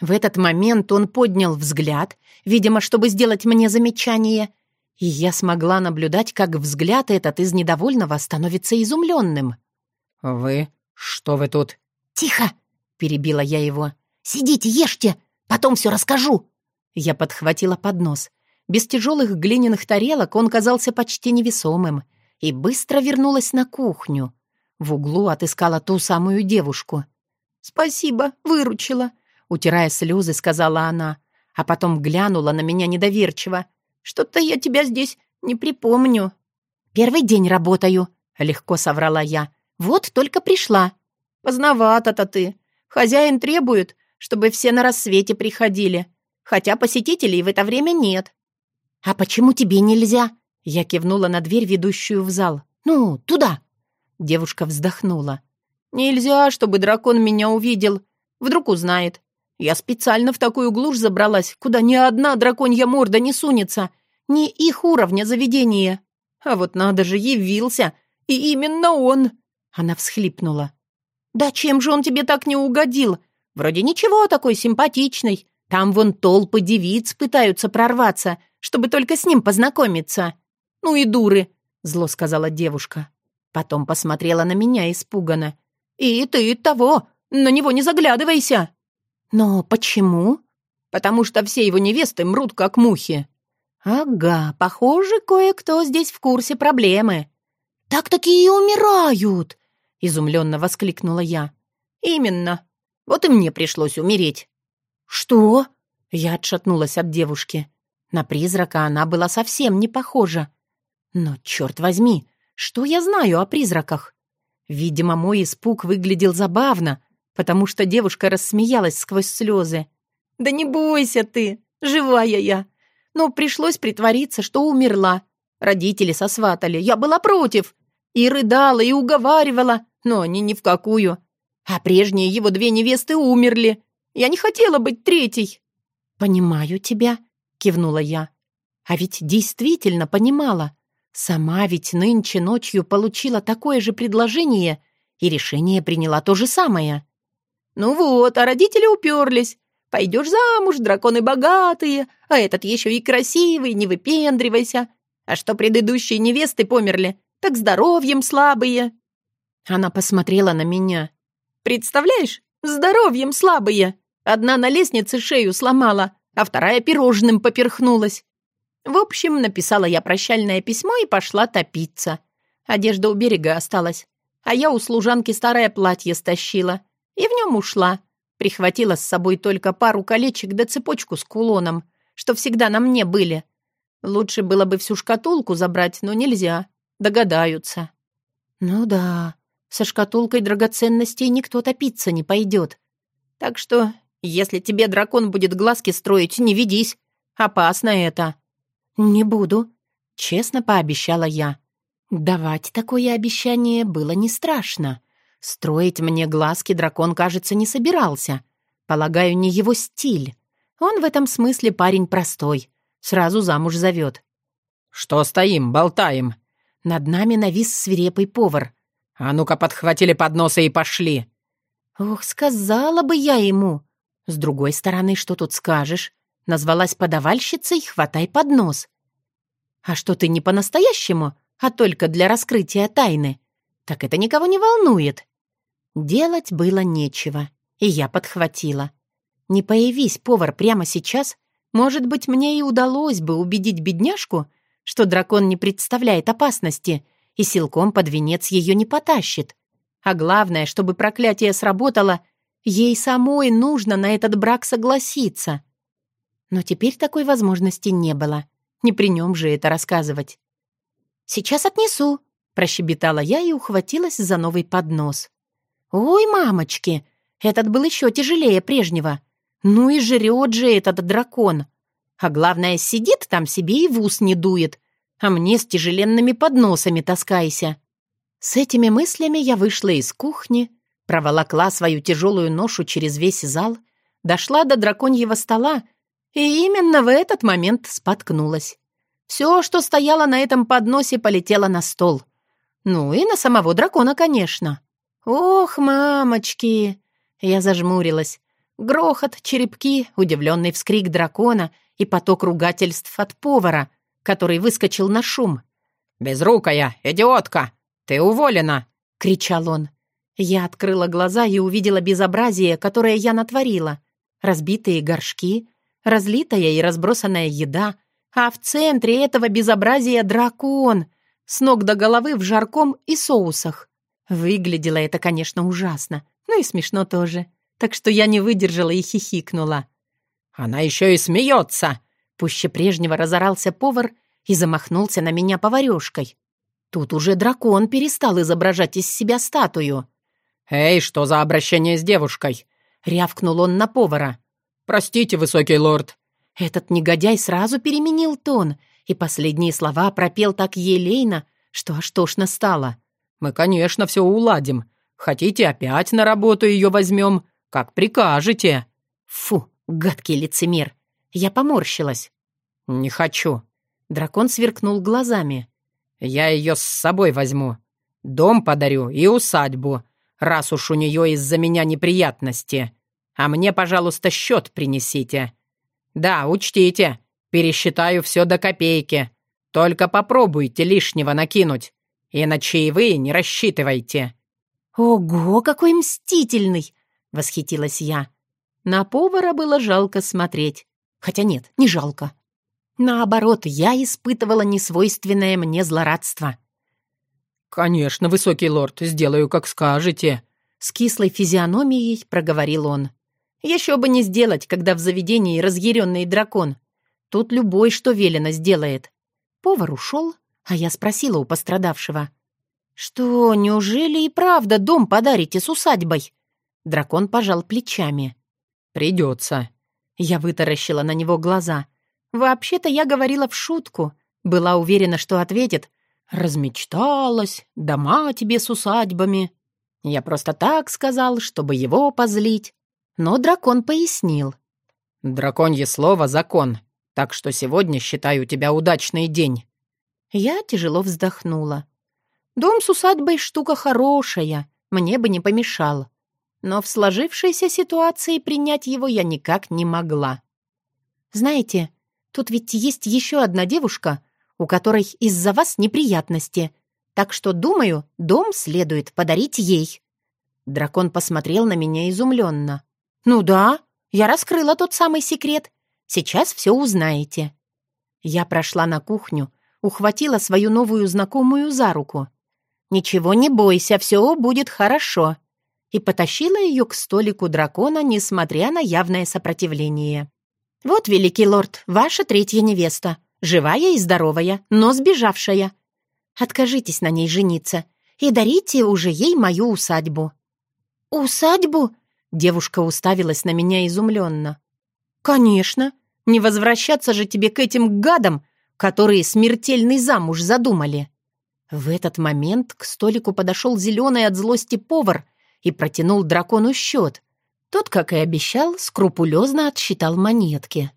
В этот момент он поднял взгляд, видимо, чтобы сделать мне замечание, и я смогла наблюдать, как взгляд этот из недовольного становится изумленным. «Вы? Что вы тут?» «Тихо!» — перебила я его. «Сидите, ешьте! Потом все расскажу!» Я подхватила поднос. Без тяжелых глиняных тарелок он казался почти невесомым и быстро вернулась на кухню. В углу отыскала ту самую девушку. «Спасибо, выручила», — утирая слезы, сказала она, а потом глянула на меня недоверчиво. «Что-то я тебя здесь не припомню». «Первый день работаю», — легко соврала я. «Вот только пришла». «Поздновато-то ты. Хозяин требует, чтобы все на рассвете приходили хотя посетителей в это время нет. «А почему тебе нельзя?» Я кивнула на дверь, ведущую в зал. «Ну, туда!» Девушка вздохнула. «Нельзя, чтобы дракон меня увидел. Вдруг узнает. Я специально в такую глушь забралась, куда ни одна драконья морда не сунется. Не их уровня заведения. А вот надо же, явился. И именно он!» Она всхлипнула. «Да чем же он тебе так не угодил? Вроде ничего такой симпатичный. Там вон толпы девиц пытаются прорваться, чтобы только с ним познакомиться. Ну и дуры, зло сказала девушка. Потом посмотрела на меня испуганно. И ты того, на него не заглядывайся. Но почему? Потому что все его невесты мрут, как мухи. Ага, похоже, кое-кто здесь в курсе проблемы. Так такие умирают, изумленно воскликнула я. Именно. Вот и мне пришлось умереть. «Что?» Я отшатнулась от девушки. На призрака она была совсем не похожа. Но, черт возьми, что я знаю о призраках? Видимо, мой испуг выглядел забавно, потому что девушка рассмеялась сквозь слезы. «Да не бойся ты! живая я. Но пришлось притвориться, что умерла. Родители сосватали, я была против. И рыдала, и уговаривала, но они ни в какую. А прежние его две невесты умерли. Я не хотела быть третьей». «Понимаю тебя», — кивнула я. «А ведь действительно понимала. Сама ведь нынче ночью получила такое же предложение и решение приняла то же самое». «Ну вот, а родители уперлись. Пойдешь замуж, драконы богатые, а этот еще и красивый, не выпендривайся. А что предыдущие невесты померли, так здоровьем слабые». Она посмотрела на меня. «Представляешь, здоровьем слабые. Одна на лестнице шею сломала, а вторая пирожным поперхнулась. В общем, написала я прощальное письмо и пошла топиться. Одежда у берега осталась, а я у служанки старое платье стащила и в нем ушла. Прихватила с собой только пару колечек да цепочку с кулоном, что всегда на мне были. Лучше было бы всю шкатулку забрать, но нельзя. Догадаются. Ну да, со шкатулкой драгоценностей никто топиться не пойдет. Так что, если тебе дракон будет глазки строить, не ведись. Опасно это. Не буду, честно пообещала я. Давать такое обещание было не страшно. Строить мне глазки дракон, кажется, не собирался. Полагаю, не его стиль. Он в этом смысле парень простой. Сразу замуж зовет. «Что стоим, болтаем?» Над нами навис свирепый повар. «А ну-ка, подхватили подносы и пошли!» «Ох, сказала бы я ему!» «С другой стороны, что тут скажешь?» Назвалась подавальщицей «Хватай поднос». «А что ты не по-настоящему, а только для раскрытия тайны?» Так это никого не волнует. Делать было нечего, и я подхватила. Не появись повар прямо сейчас, может быть, мне и удалось бы убедить бедняжку, что дракон не представляет опасности и силком под венец ее не потащит. А главное, чтобы проклятие сработало, ей самой нужно на этот брак согласиться. Но теперь такой возможности не было. Не при нем же это рассказывать. «Сейчас отнесу», Прощебетала я и ухватилась за новый поднос. «Ой, мамочки! Этот был еще тяжелее прежнего. Ну и жрет же этот дракон. А главное, сидит там себе и в ус не дует. А мне с тяжеленными подносами таскайся». С этими мыслями я вышла из кухни, проволокла свою тяжелую ношу через весь зал, дошла до драконьего стола и именно в этот момент споткнулась. Все, что стояло на этом подносе, полетело на стол. Ну и на самого дракона, конечно. Ох, мамочки! Я зажмурилась. Грохот, черепки, удивленный вскрик дракона и поток ругательств от повара, который выскочил на шум. «Безрукая, идиотка! Ты уволена!» — кричал он. Я открыла глаза и увидела безобразие, которое я натворила. Разбитые горшки, разлитая и разбросанная еда, а в центре этого безобразия дракон — с ног до головы в жарком и соусах. Выглядело это, конечно, ужасно, но и смешно тоже. Так что я не выдержала и хихикнула. «Она еще и смеется!» Пуще прежнего разорался повар и замахнулся на меня поварешкой. Тут уже дракон перестал изображать из себя статую. «Эй, что за обращение с девушкой?» — рявкнул он на повара. «Простите, высокий лорд». Этот негодяй сразу переменил тон и последние слова пропел так елейно, что аж тошно стало. «Мы, конечно, все уладим. Хотите, опять на работу ее возьмем? Как прикажете». «Фу, гадкий лицемер!» Я поморщилась. «Не хочу». Дракон сверкнул глазами. «Я ее с собой возьму. Дом подарю и усадьбу, раз уж у нее из-за меня неприятности. А мне, пожалуйста, счет принесите. Да, учтите, Пересчитаю все до копейки. Только попробуйте лишнего накинуть. И на чаевые не рассчитывайте». «Ого, какой мстительный!» — восхитилась я. На повара было жалко смотреть. Хотя нет, не жалко. Наоборот, я испытывала несвойственное мне злорадство. «Конечно, высокий лорд, сделаю, как скажете», — с кислой физиономией проговорил он. «Еще бы не сделать, когда в заведении разъяренный дракон. Тут любой, что велено, сделает. Повар ушел, а я спросила у пострадавшего. «Что, неужели и правда дом подарите с усадьбой?» Дракон пожал плечами. «Придется». Я вытаращила на него глаза. Вообще-то я говорила в шутку. Была уверена, что ответит «Размечталась, дома тебе с усадьбами». Я просто так сказал, чтобы его позлить. Но дракон пояснил. «Драконье слово — закон, так что сегодня считаю тебя удачный день». Я тяжело вздохнула. Дом с усадьбой штука хорошая, мне бы не помешал. Но в сложившейся ситуации принять его я никак не могла. Знаете, тут ведь есть еще одна девушка, у которой из-за вас неприятности, так что, думаю, дом следует подарить ей». Дракон посмотрел на меня изумленно. «Ну да, я раскрыла тот самый секрет. Сейчас все узнаете». Я прошла на кухню, ухватила свою новую знакомую за руку. «Ничего не бойся, все будет хорошо», и потащила ее к столику дракона, несмотря на явное сопротивление. «Вот, великий лорд, ваша третья невеста. Живая и здоровая, но сбежавшая. Откажитесь на ней жениться и дарите уже ей мою усадьбу». «Усадьбу?» — девушка уставилась на меня изумленно. «Конечно. Не возвращаться же тебе к этим гадам, которые смертельный замуж задумали». В этот момент к столику подошел зеленый от злости повар и протянул дракону счет. Тот, как и обещал, скрупулезно отсчитал монетки.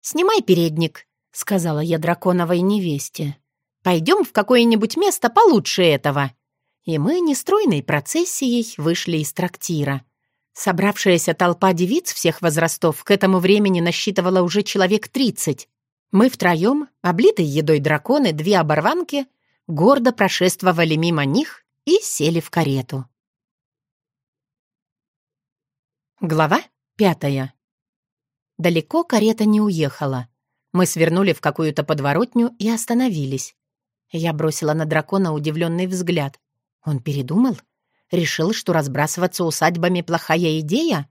«Снимай передник», — сказала я драконовой невесте. «Пойдем в какое-нибудь место получше этого». И мы нестройной процессией вышли из трактира. Собравшаяся толпа девиц всех возрастов к этому времени насчитывала уже человек тридцать. Мы втроем, облитые едой драконы, две оборванки, гордо прошествовали мимо них и сели в карету. Глава пятая. Далеко карета не уехала. Мы свернули в какую-то подворотню и остановились. Я бросила на дракона удивленный взгляд. Он передумал? Решил, что разбрасываться усадьбами плохая идея?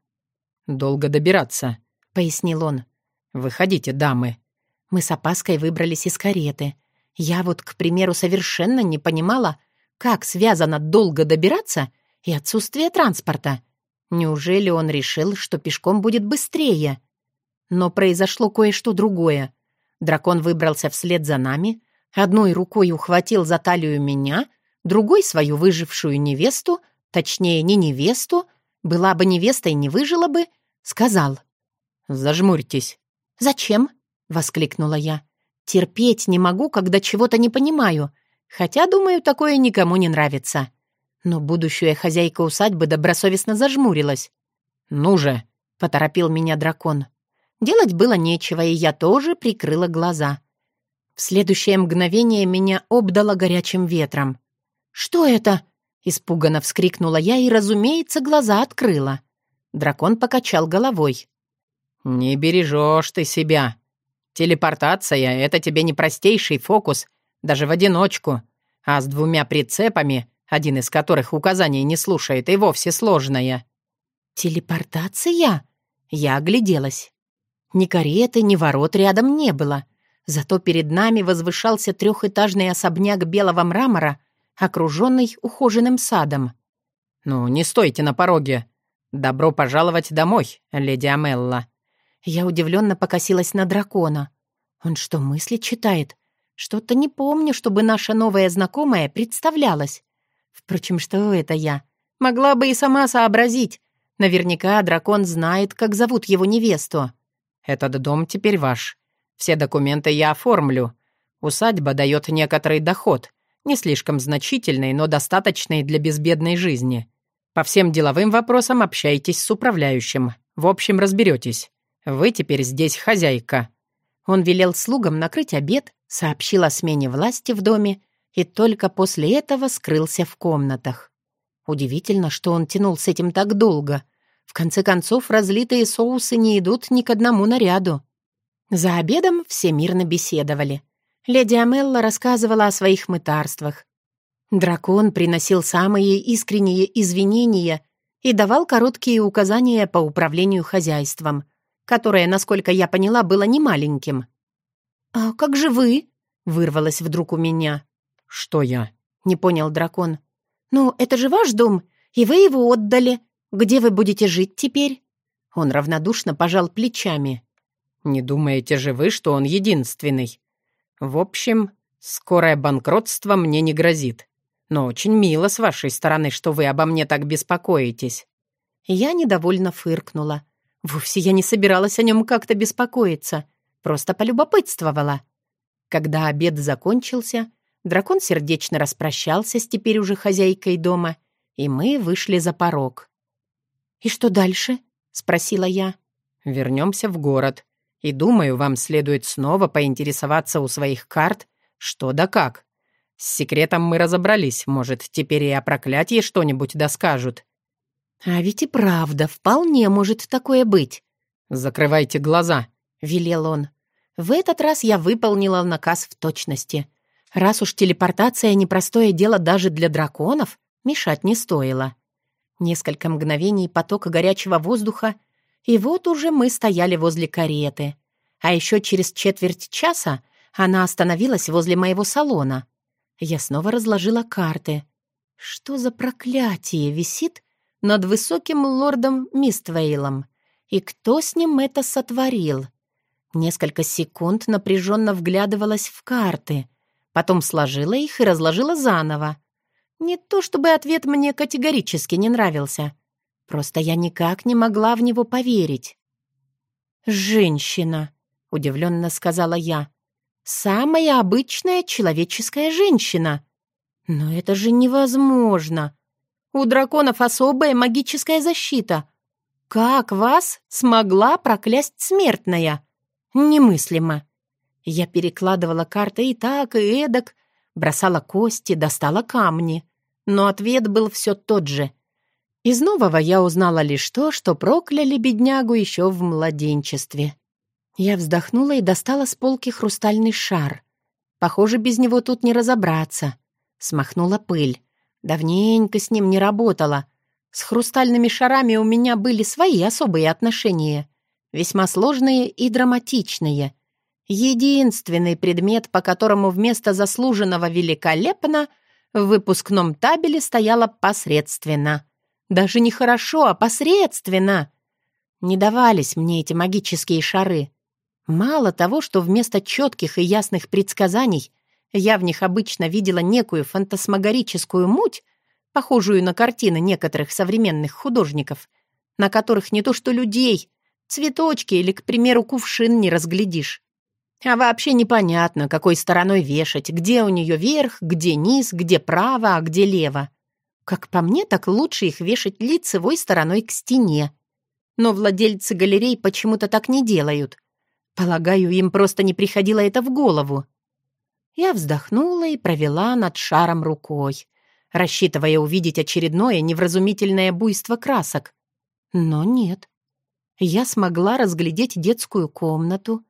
«Долго добираться», — пояснил он. «Выходите, дамы». Мы с опаской выбрались из кареты. Я вот, к примеру, совершенно не понимала, как связано долго добираться и отсутствие транспорта. Неужели он решил, что пешком будет быстрее? Но произошло кое-что другое. Дракон выбрался вслед за нами, одной рукой ухватил за талию меня, другой — свою выжившую невесту, точнее, не невесту, была бы невестой, не выжила бы, сказал. «Зажмурьтесь». «Зачем?» — воскликнула я. «Терпеть не могу, когда чего-то не понимаю, хотя, думаю, такое никому не нравится». Но будущая хозяйка усадьбы добросовестно зажмурилась. «Ну же!» — поторопил меня дракон. Делать было нечего, и я тоже прикрыла глаза. В следующее мгновение меня обдало горячим ветром. «Что это?» — испуганно вскрикнула я и, разумеется, глаза открыла. Дракон покачал головой. «Не бережешь ты себя. Телепортация — это тебе не простейший фокус, даже в одиночку, а с двумя прицепами, один из которых указаний не слушает, и вовсе сложная». «Телепортация?» Я огляделась. Ни кареты, ни ворот рядом не было. Зато перед нами возвышался трехэтажный особняк белого мрамора, окруженный ухоженным садом. «Ну, не стойте на пороге. Добро пожаловать домой, леди Амелла». Я удивленно покосилась на дракона. Он что, мысли читает? Что-то не помню, чтобы наша новая знакомая представлялась. Впрочем, что это я? Могла бы и сама сообразить. Наверняка дракон знает, как зовут его невесту. Этот дом теперь ваш. Все документы я оформлю. Усадьба дает некоторый доход, не слишком значительный, но достаточный для безбедной жизни. По всем деловым вопросам общайтесь с управляющим. В общем, разберетесь. Вы теперь здесь хозяйка». Он велел слугам накрыть обед, сообщил о смене власти в доме и только после этого скрылся в комнатах. Удивительно, что он тянул с этим так долго — в конце концов, разлитые соусы не идут ни к одному наряду. За обедом все мирно беседовали. Леди Амелла рассказывала о своих мытарствах. Дракон приносил самые искренние извинения и давал короткие указания по управлению хозяйством, которое, насколько я поняла, было немаленьким. «А как же вы?» — вырвалось вдруг у меня. «Что я?» — не понял дракон. «Ну, это же ваш дом, и вы его отдали. Где вы будете жить теперь?» Он равнодушно пожал плечами. Не думаете же вы, что он единственный? В общем, скорое банкротство мне не грозит. Но очень мило с вашей стороны, что вы обо мне так беспокоитесь». Я недовольно фыркнула. Вовсе я не собиралась о нем как-то беспокоиться. Просто полюбопытствовала. Когда обед закончился, дракон сердечно распрощался с теперь уже хозяйкой дома, и мы вышли за порог. «И что дальше?» — спросила я. «Вернемся в город. И думаю, вам следует снова поинтересоваться у своих карт, что да как. С секретом мы разобрались, может, теперь и о проклятии что-нибудь доскажут. «А ведь и правда, вполне может такое быть». «Закрывайте глаза», — велел он. В этот раз я выполнила наказ в точности. Раз уж телепортация — непростое дело даже для драконов, мешать не стоило. Несколько мгновений потока горячего воздуха, и вот уже мы стояли возле кареты. А еще через четверть часа она остановилась возле моего салона. Я снова разложила карты. Что за проклятие висит над высоким лордом Миствейлом. И кто с ним это сотворил? Несколько секунд напряженно вглядывалась в карты, потом сложила их и разложила заново. Не то чтобы ответ мне категорически не нравился, просто я никак не могла в него поверить. «Женщина», — удивленно сказала я, — «самая обычная человеческая женщина». «Но это же невозможно. У драконов особая магическая защита. Как вас смогла проклясть смертная? Немыслимо. Я перекладывала карты и так, и эдак, бросала кости, достала камни. Но ответ был все тот же. Из нового я узнала лишь то, что прокляли беднягу еще в младенчестве. Я вздохнула и достала с полки хрустальный шар. Похоже, без него тут не разобраться. Смахнула пыль. Давненько с ним не работала. С хрустальными шарами у меня были свои особые отношения. Весьма сложные и драматичные. Единственный предмет, по которому вместо заслуженного великолепно в выпускном табеле стояло посредственно. Даже не хорошо, а посредственно. Не давались мне эти магические шары. Мало того, что вместо четких и ясных предсказаний я в них обычно видела некую фантасмагорическую муть, похожую на картины некоторых современных художников, на которых не то что людей, цветочки или, к примеру, кувшин не разглядишь. А вообще непонятно, какой стороной вешать, где у нее верх, где низ, где право, а где лево. Как по мне, так лучше их вешать лицевой стороной к стене. Но владельцы галерей почему-то так не делают. Полагаю, им просто не приходило это в голову. Я вздохнула и провела над шаром рукой, рассчитывая увидеть очередное невразумительное буйство красок. Но нет. Я смогла разглядеть детскую комнату,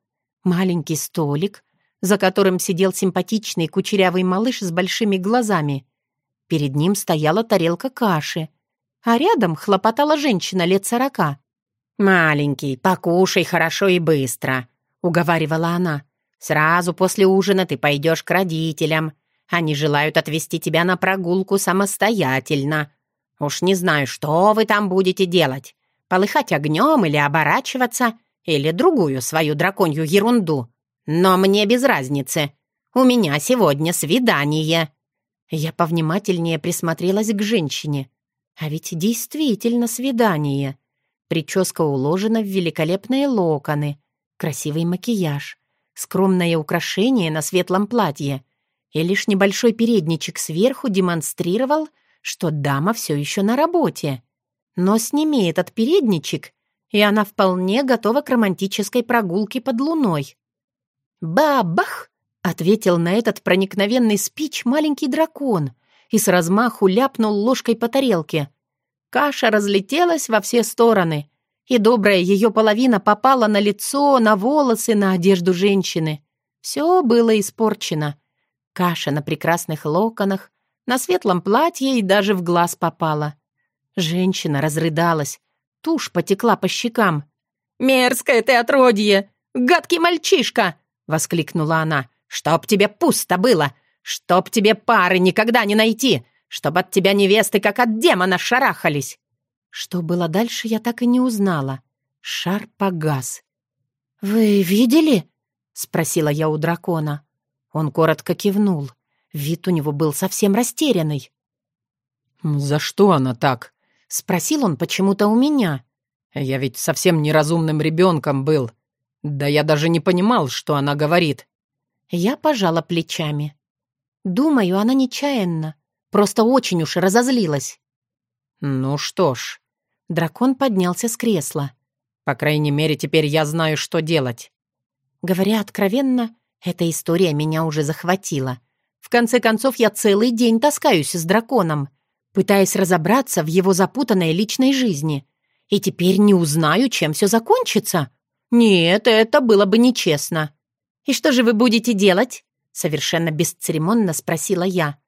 маленький столик, за которым сидел симпатичный кучерявый малыш с большими глазами. Перед ним стояла тарелка каши, а рядом хлопотала женщина лет сорока. «Маленький, покушай хорошо и быстро», — уговаривала она. Сразу после ужина ты пойдешь к родителям. Они желают отвезти тебя на прогулку самостоятельно. Уж не знаю, что вы там будете делать. Полыхать огнем или оборачиваться, или другую свою драконью ерунду. Но мне без разницы. У меня сегодня свидание». Я повнимательнее присмотрелась к женщине. А ведь действительно свидание. Прическа уложена в великолепные локоны, красивый макияж скромное украшение на светлом платье, и лишь небольшой передничек сверху демонстрировал, что дама все еще на работе. Но сними этот передничек, и она вполне готова к романтической прогулке под луной. «Бабах!» — ответил на этот проникновенный спич маленький дракон и с размаху ляпнул ложкой по тарелке. Каша разлетелась во все стороны, и добрая ее половина попала на лицо, на волосы, на одежду женщины. Все было испорчено. Каша на прекрасных локонах, на светлом платье и даже в глаз попала. Женщина разрыдалась, тушь потекла по щекам. «Мерзкое ты отродье! Гадкий мальчишка!» — воскликнула она. «Чтоб тебе пусто было! Чтоб тебе пары никогда не найти! Чтоб от тебя невесты, как от демона, шарахались!» Что было дальше, я так и не узнала. Шар погас. «Вы видели?» — спросила я у дракона. Он коротко кивнул. Вид у него был совсем растерянный. «За что она так?» — спросил он почему-то у меня. «Я ведь совсем неразумным ребенком был. Да я даже не понимал, что она говорит». Я пожала плечами. Думаю, она нечаянно. Просто очень уж разозлилась. «Ну что ж». Дракон поднялся с кресла. «По крайней мере, теперь я знаю, что делать». Говоря откровенно, эта история меня уже захватила. В конце концов, я целый день таскаюсь с драконом, пытаясь разобраться в его запутанной личной жизни. И теперь не узнаю, чем все закончится. Нет, это было бы нечестно. «И что же вы будете делать?» Совершенно бесцеремонно спросила я.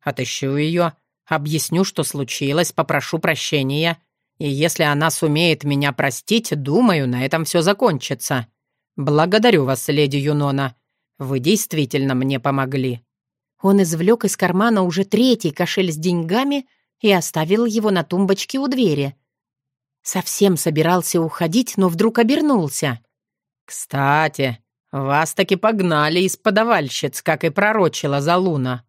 «Отыщу ее, объясню, что случилось, попрошу прощения. И если она сумеет меня простить, думаю, на этом все закончится. Благодарю вас, леди Юнона. Вы действительно мне помогли». Он извлек из кармана уже третий кошель с деньгами и оставил его на тумбочке у двери. Совсем собирался уходить, но вдруг обернулся. «Кстати, вас таки погнали из подавальщиц, как и пророчила Залуна».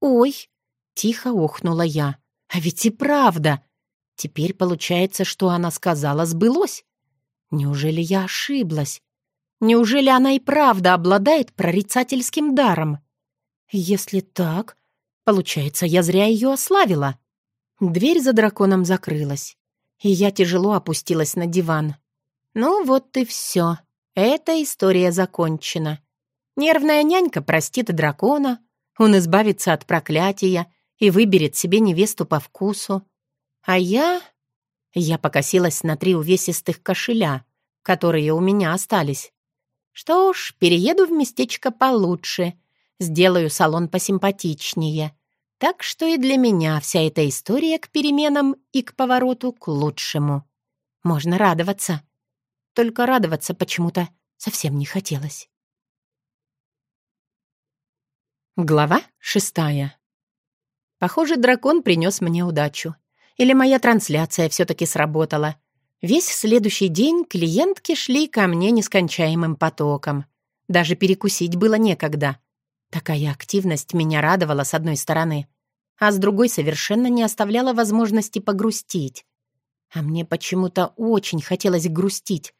«Ой!» — тихо охнула я. «А ведь и правда! Теперь получается, что она сказала, сбылось. Неужели я ошиблась? Неужели она и правда обладает прорицательским даром? Если так, получается, я зря ее ославила. Дверь за драконом закрылась, и я тяжело опустилась на диван. Ну вот и все. Эта история закончена. Нервная нянька простит дракона, он избавится от проклятия и выберет себе невесту по вкусу. А я... Я покосилась на три увесистых кошеля, которые у меня остались. Что ж, перееду в местечко получше, сделаю салон посимпатичнее. Так что и для меня вся эта история к переменам и к повороту к лучшему. Можно радоваться. Только радоваться почему-то совсем не хотелось. Глава шестая. Похоже, дракон принес мне удачу. Или моя трансляция все-таки сработала. Весь следующий день клиентки шли ко мне нескончаемым потоком. Даже перекусить было некогда. Такая активность меня радовала с одной стороны, а с другой совершенно не оставляла возможности погрустить. А мне почему-то очень хотелось грустить,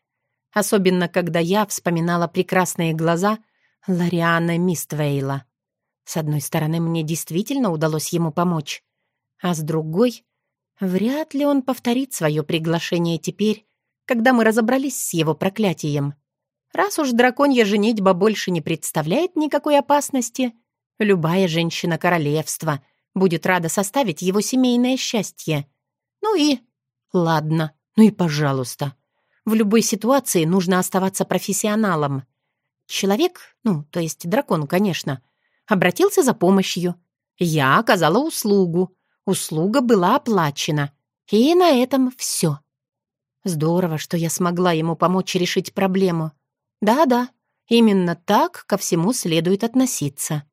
особенно когда я вспоминала прекрасные глаза Ларианы Миствейла. С одной стороны, мне действительно удалось ему помочь, а с другой Вряд ли он повторит свое приглашение теперь, когда мы разобрались с его проклятием. Раз уж драконья женитьба больше не представляет никакой опасности, любая женщина королевства будет рада составить его семейное счастье. Ну и... Ладно, ну и пожалуйста. В любой ситуации нужно оставаться профессионалом. Человек, ну, то есть дракон, конечно, обратился за помощью. Я оказала услугу. Услуга была оплачена. И на этом все. Здорово, что я смогла ему помочь решить проблему. Да-да, именно так ко всему следует относиться.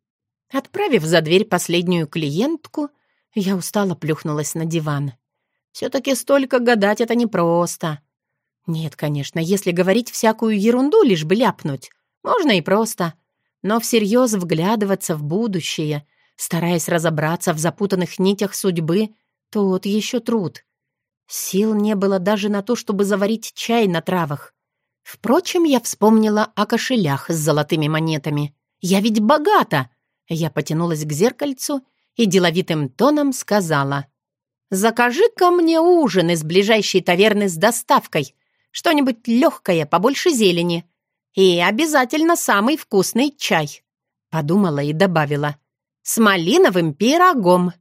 Отправив за дверь последнюю клиентку, я устало плюхнулась на диван. Все-таки столько гадать — это непросто. Нет, конечно, если говорить всякую ерунду, лишь бы ляпнуть, можно и просто. Но всерьез вглядываться в будущее стараясь разобраться в запутанных нитях судьбы, тот еще труд. Сил не было даже на то, чтобы заварить чай на травах. Впрочем, я вспомнила о кошелях с золотыми монетами. Я ведь богата! Я потянулась к зеркальцу и деловитым тоном сказала. «Закажи-ка мне ужин из ближайшей таверны с доставкой. Что-нибудь легкое, побольше зелени. И обязательно самый вкусный чай». Подумала и добавила. «С малиновым пирогом».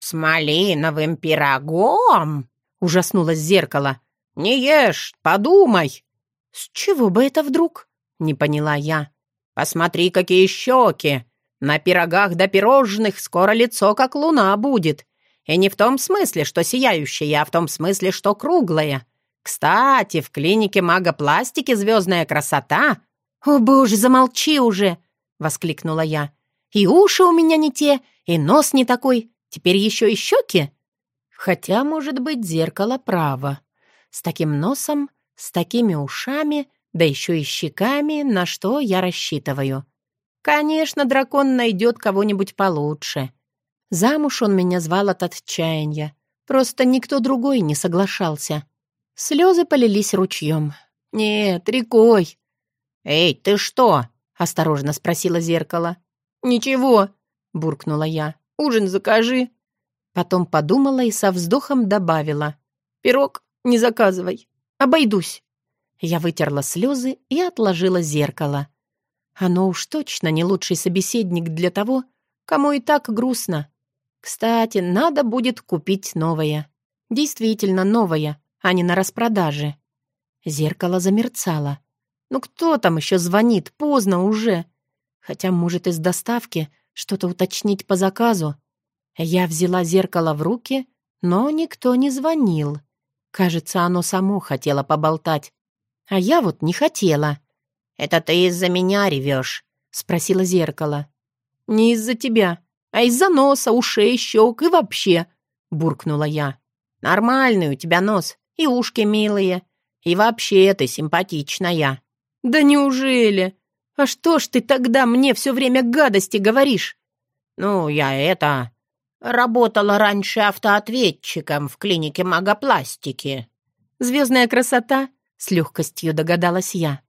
«С малиновым пирогом?» — ужаснулось зеркало. «Не ешь, подумай». «С чего бы это вдруг?» — не поняла я. «Посмотри, какие щеки! На пирогах да пирожных скоро лицо как луна будет. И не в том смысле, что сияющее, а в том смысле, что круглое. Кстати, в клинике магопластики «Звездная красота» «О, боже, замолчи уже!» — воскликнула я. И уши у меня не те, и нос не такой. Теперь еще и щеки. Хотя, может быть, зеркало право. С таким носом, с такими ушами Да еще и щеками, на что я рассчитываю. Конечно, дракон найдет кого-нибудь получше. Замуж он меня звал от отчаяния. Просто никто другой не соглашался. Слезы полились ручьем. Нет, рекой. «Эй, ты что?» — осторожно спросила зеркало. «Ничего», — буркнула я. «Ужин закажи». Потом подумала и со вздохом добавила. «Пирог не заказывай. Обойдусь». Я вытерла слезы и отложила зеркало. Оно уж точно не лучший собеседник для того, кому и так грустно. Кстати, надо будет купить новое. Действительно новое, а не на распродаже. Зеркало замерцало. Ну кто там еще звонит? Поздно уже. Хотя, может, из доставки что-то уточнить по заказу. Я взяла зеркало в руки, но никто не звонил. Кажется, оно само хотело поболтать. А я вот не хотела. «Это ты из-за меня ревешь?» — спросила зеркало. «Не из-за тебя, а из-за носа, ушей, щек и вообще», — буркнула я. «Нормальный у тебя нос, и ушки милые, и вообще ты симпатичная». «Да неужели? А что ж ты тогда мне все время гадости говоришь?» «Ну, я это... Работала раньше автоответчиком в клинике магопластики». «Звездная красота?» — с легкостью догадалась я.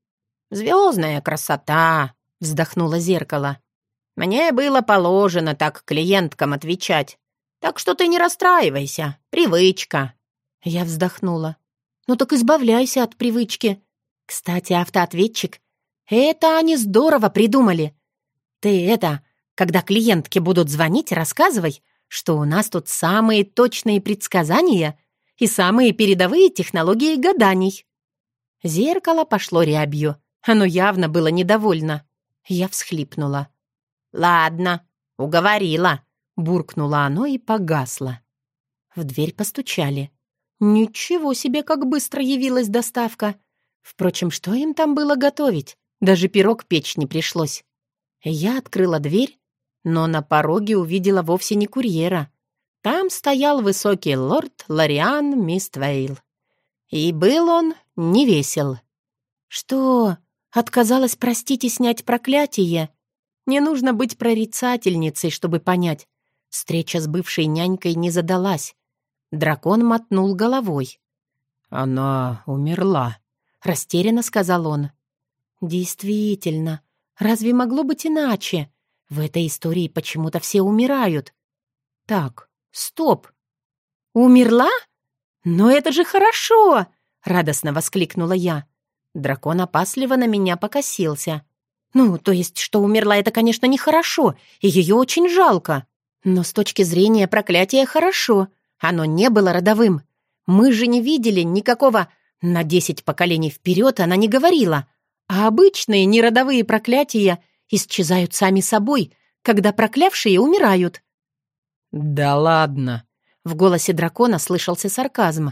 «Звездная красота!» — вздохнуло зеркало. «Мне было положено так клиенткам отвечать. Так что ты не расстраивайся. Привычка». Я вздохнула. «Ну так избавляйся от привычки. Кстати, автоответчик. Это они здорово придумали. Ты это, когда клиентки будут звонить, рассказывай, что у нас тут самые точные предсказания и самые передовые технологии гаданий. Зеркало пошло рябью. Оно явно было недовольно. Я всхлипнула. «Ладно, уговорила», — буркнуло оно и погасло. В дверь постучали. Ничего себе, как быстро явилась доставка. Впрочем, что им там было готовить? Даже пирог печь не пришлось. Я открыла дверь, но на пороге увидела вовсе не курьера. Там стоял высокий лорд Лориан Миствейл. И был он невесел. «Что, отказалась простить и снять проклятие?» Не нужно быть прорицательницей, чтобы понять. Встреча с бывшей нянькой не задалась. Дракон мотнул головой. «Она умерла», Растерянно сказал он. Действительно, разве могло быть иначе? В этой истории почему-то все умирают. Так, стоп. Умерла? Но это же хорошо! Радостно воскликнула я. Дракон опасливо на меня покосился. Ну, то есть, что умерла, это, конечно, нехорошо, и ее очень жалко. Но с точки зрения проклятия хорошо. Оно не было родовым. Мы же не видели никакого на десять поколений вперед она не говорила, а обычные неродовые проклятия исчезают сами собой, когда проклявшие умирают. «Да ладно!» — в голосе дракона слышался сарказм.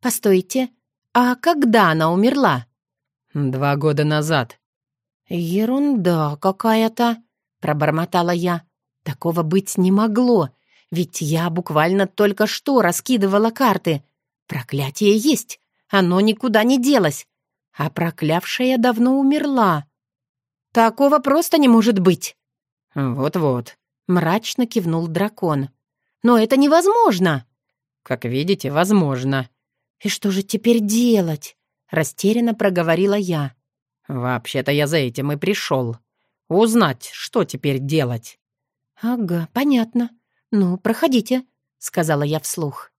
«Постойте, а когда она умерла?» «Два года назад». «Ерунда какая-то», — пробормотала я. «Такого быть не могло, ведь я буквально только что раскидывала карты. Проклятие есть, оно никуда не делось, а проклявшая давно умерла. Такого просто не может быть. Вот-вот, мрачно кивнул дракон. Но это невозможно. Как видите, возможно. И что же теперь делать? Растерянно проговорила я. Вообще-то я за этим и пришел. Узнать, что теперь делать. Ага, понятно. Ну, проходите, сказала я вслух.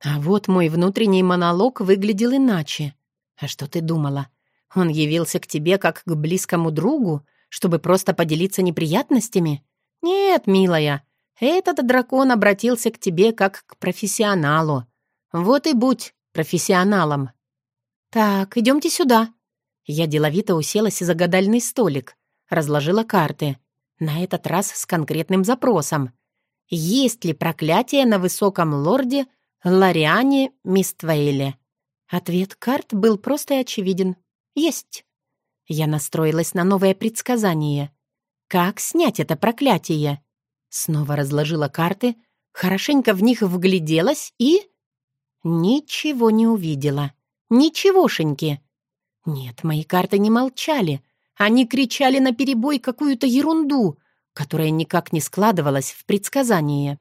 А вот мой внутренний монолог выглядел иначе. А что ты думала? Он явился к тебе как к близкому другу, чтобы просто поделиться неприятностями? Нет, милая, этот дракон обратился к тебе как к профессионалу. Вот и будь профессионалом. Так, идемте сюда. Я деловито уселась за гадальный столик, разложила карты. На этот раз с конкретным запросом. Есть ли проклятие на высоком лорде Лариане Миствейле. Ответ карт был просто и очевиден. Есть. Я настроилась на новое предсказание. Как снять это проклятие? Снова разложила карты, хорошенько в них вгляделась и... Ничего не увидела. Ничегошеньки. Нет, мои карты не молчали. Они кричали на перебой какую-то ерунду, которая никак не складывалась в предсказание.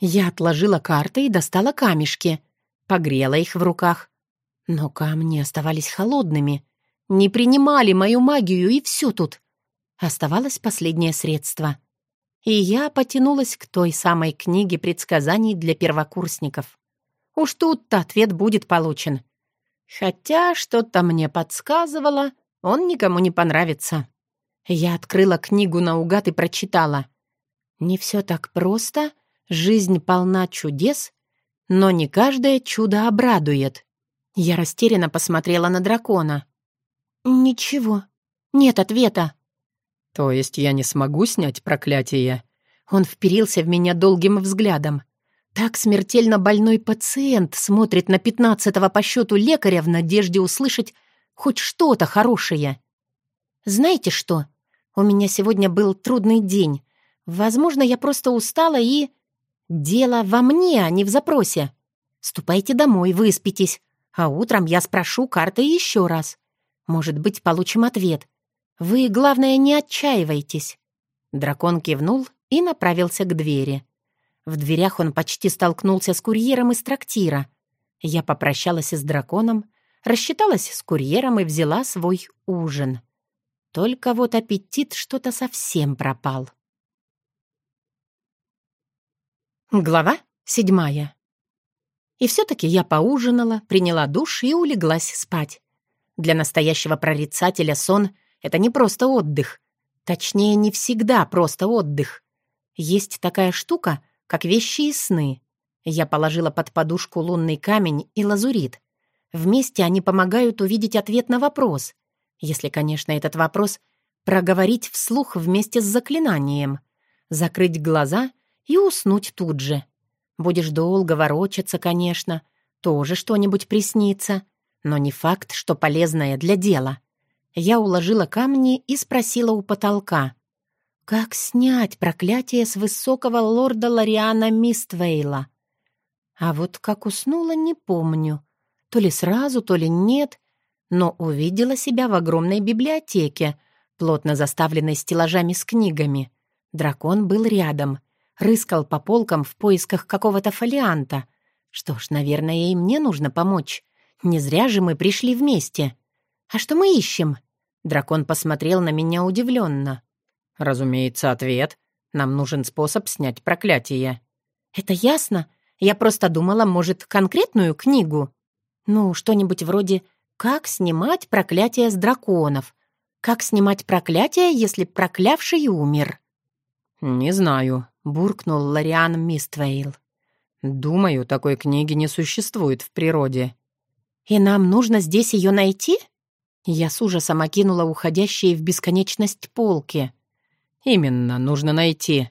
Я отложила карты и достала камешки, погрела их в руках. Но камни оставались холодными, не принимали мою магию, и все тут. Оставалось последнее средство. И я потянулась к той самой книге предсказаний для первокурсников. Уж тут-то ответ будет получен. Хотя что-то мне подсказывало, он никому не понравится. Я открыла книгу наугад и прочитала. «Не все так просто, жизнь полна чудес, но не каждое чудо обрадует». Я растерянно посмотрела на дракона. «Ничего, нет ответа». «То есть я не смогу снять проклятие?» Он вперился в меня долгим взглядом. Так смертельно больной пациент смотрит на пятнадцатого по счету лекаря в надежде услышать хоть что-то хорошее. «Знаете что? У меня сегодня был трудный день. Возможно, я просто устала и... Дело во мне, а не в запросе. Ступайте домой, выспитесь, а утром я спрошу карты еще раз. Может быть, получим ответ. Вы, главное, не отчаивайтесь». Дракон кивнул и направился к двери. В дверях он почти столкнулся с курьером из трактира. Я попрощалась с драконом, рассчиталась с курьером и взяла свой ужин. Только вот аппетит что-то совсем пропал. Глава седьмая. И все-таки я поужинала, приняла душ и улеглась спать. Для настоящего прорицателя сон — это не просто отдых. Точнее, не всегда просто отдых. Есть такая штука — как вещи и сны. Я положила под подушку лунный камень и лазурит. Вместе они помогают увидеть ответ на вопрос, если, конечно, этот вопрос проговорить вслух вместе с заклинанием, закрыть глаза и уснуть тут же. Будешь долго ворочаться, конечно, тоже что-нибудь приснится, но не факт, что полезное для дела. Я уложила камни и спросила у потолка. Как снять проклятие с высокого лорда Лориана Миствейла? А вот как уснула, не помню. То ли сразу, то ли нет, но увидела себя в огромной библиотеке, плотно заставленной стеллажами с книгами. Дракон был рядом, рыскал по полкам в поисках какого-то фолианта. Что ж, наверное, и мне нужно помочь. Не зря же мы пришли вместе. А что мы ищем? Дракон посмотрел на меня удивленно. «Разумеется, ответ. Нам нужен способ снять проклятие». «Это ясно. Я просто думала, может, конкретную книгу? Ну, что-нибудь вроде «Как снимать проклятие с драконов», «Как снимать проклятие, если проклявший умер?» «Не знаю», — буркнул Лориан Миствейл. «Думаю, такой книги не существует в природе». «И нам нужно здесь ее найти?» Я с ужасом окинула уходящие в бесконечность полки. «Именно, нужно найти».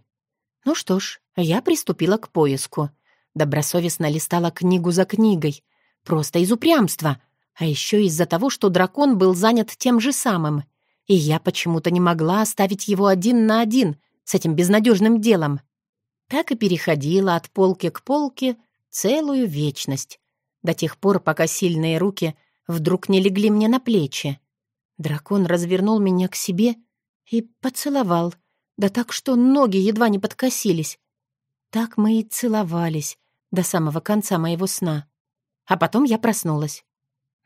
Ну что ж, я приступила к поиску. Добросовестно листала книгу за книгой. Просто из упрямства. А еще из-за того, что дракон был занят тем же самым. И я почему-то не могла оставить его один на один с этим безнадежным делом. Так и переходила от полки к полке целую вечность. До тех пор, пока сильные руки вдруг не легли мне на плечи. Дракон развернул меня к себе и поцеловал — да так, что ноги едва не подкосились. Так мы и целовались до самого конца моего сна. А потом я проснулась.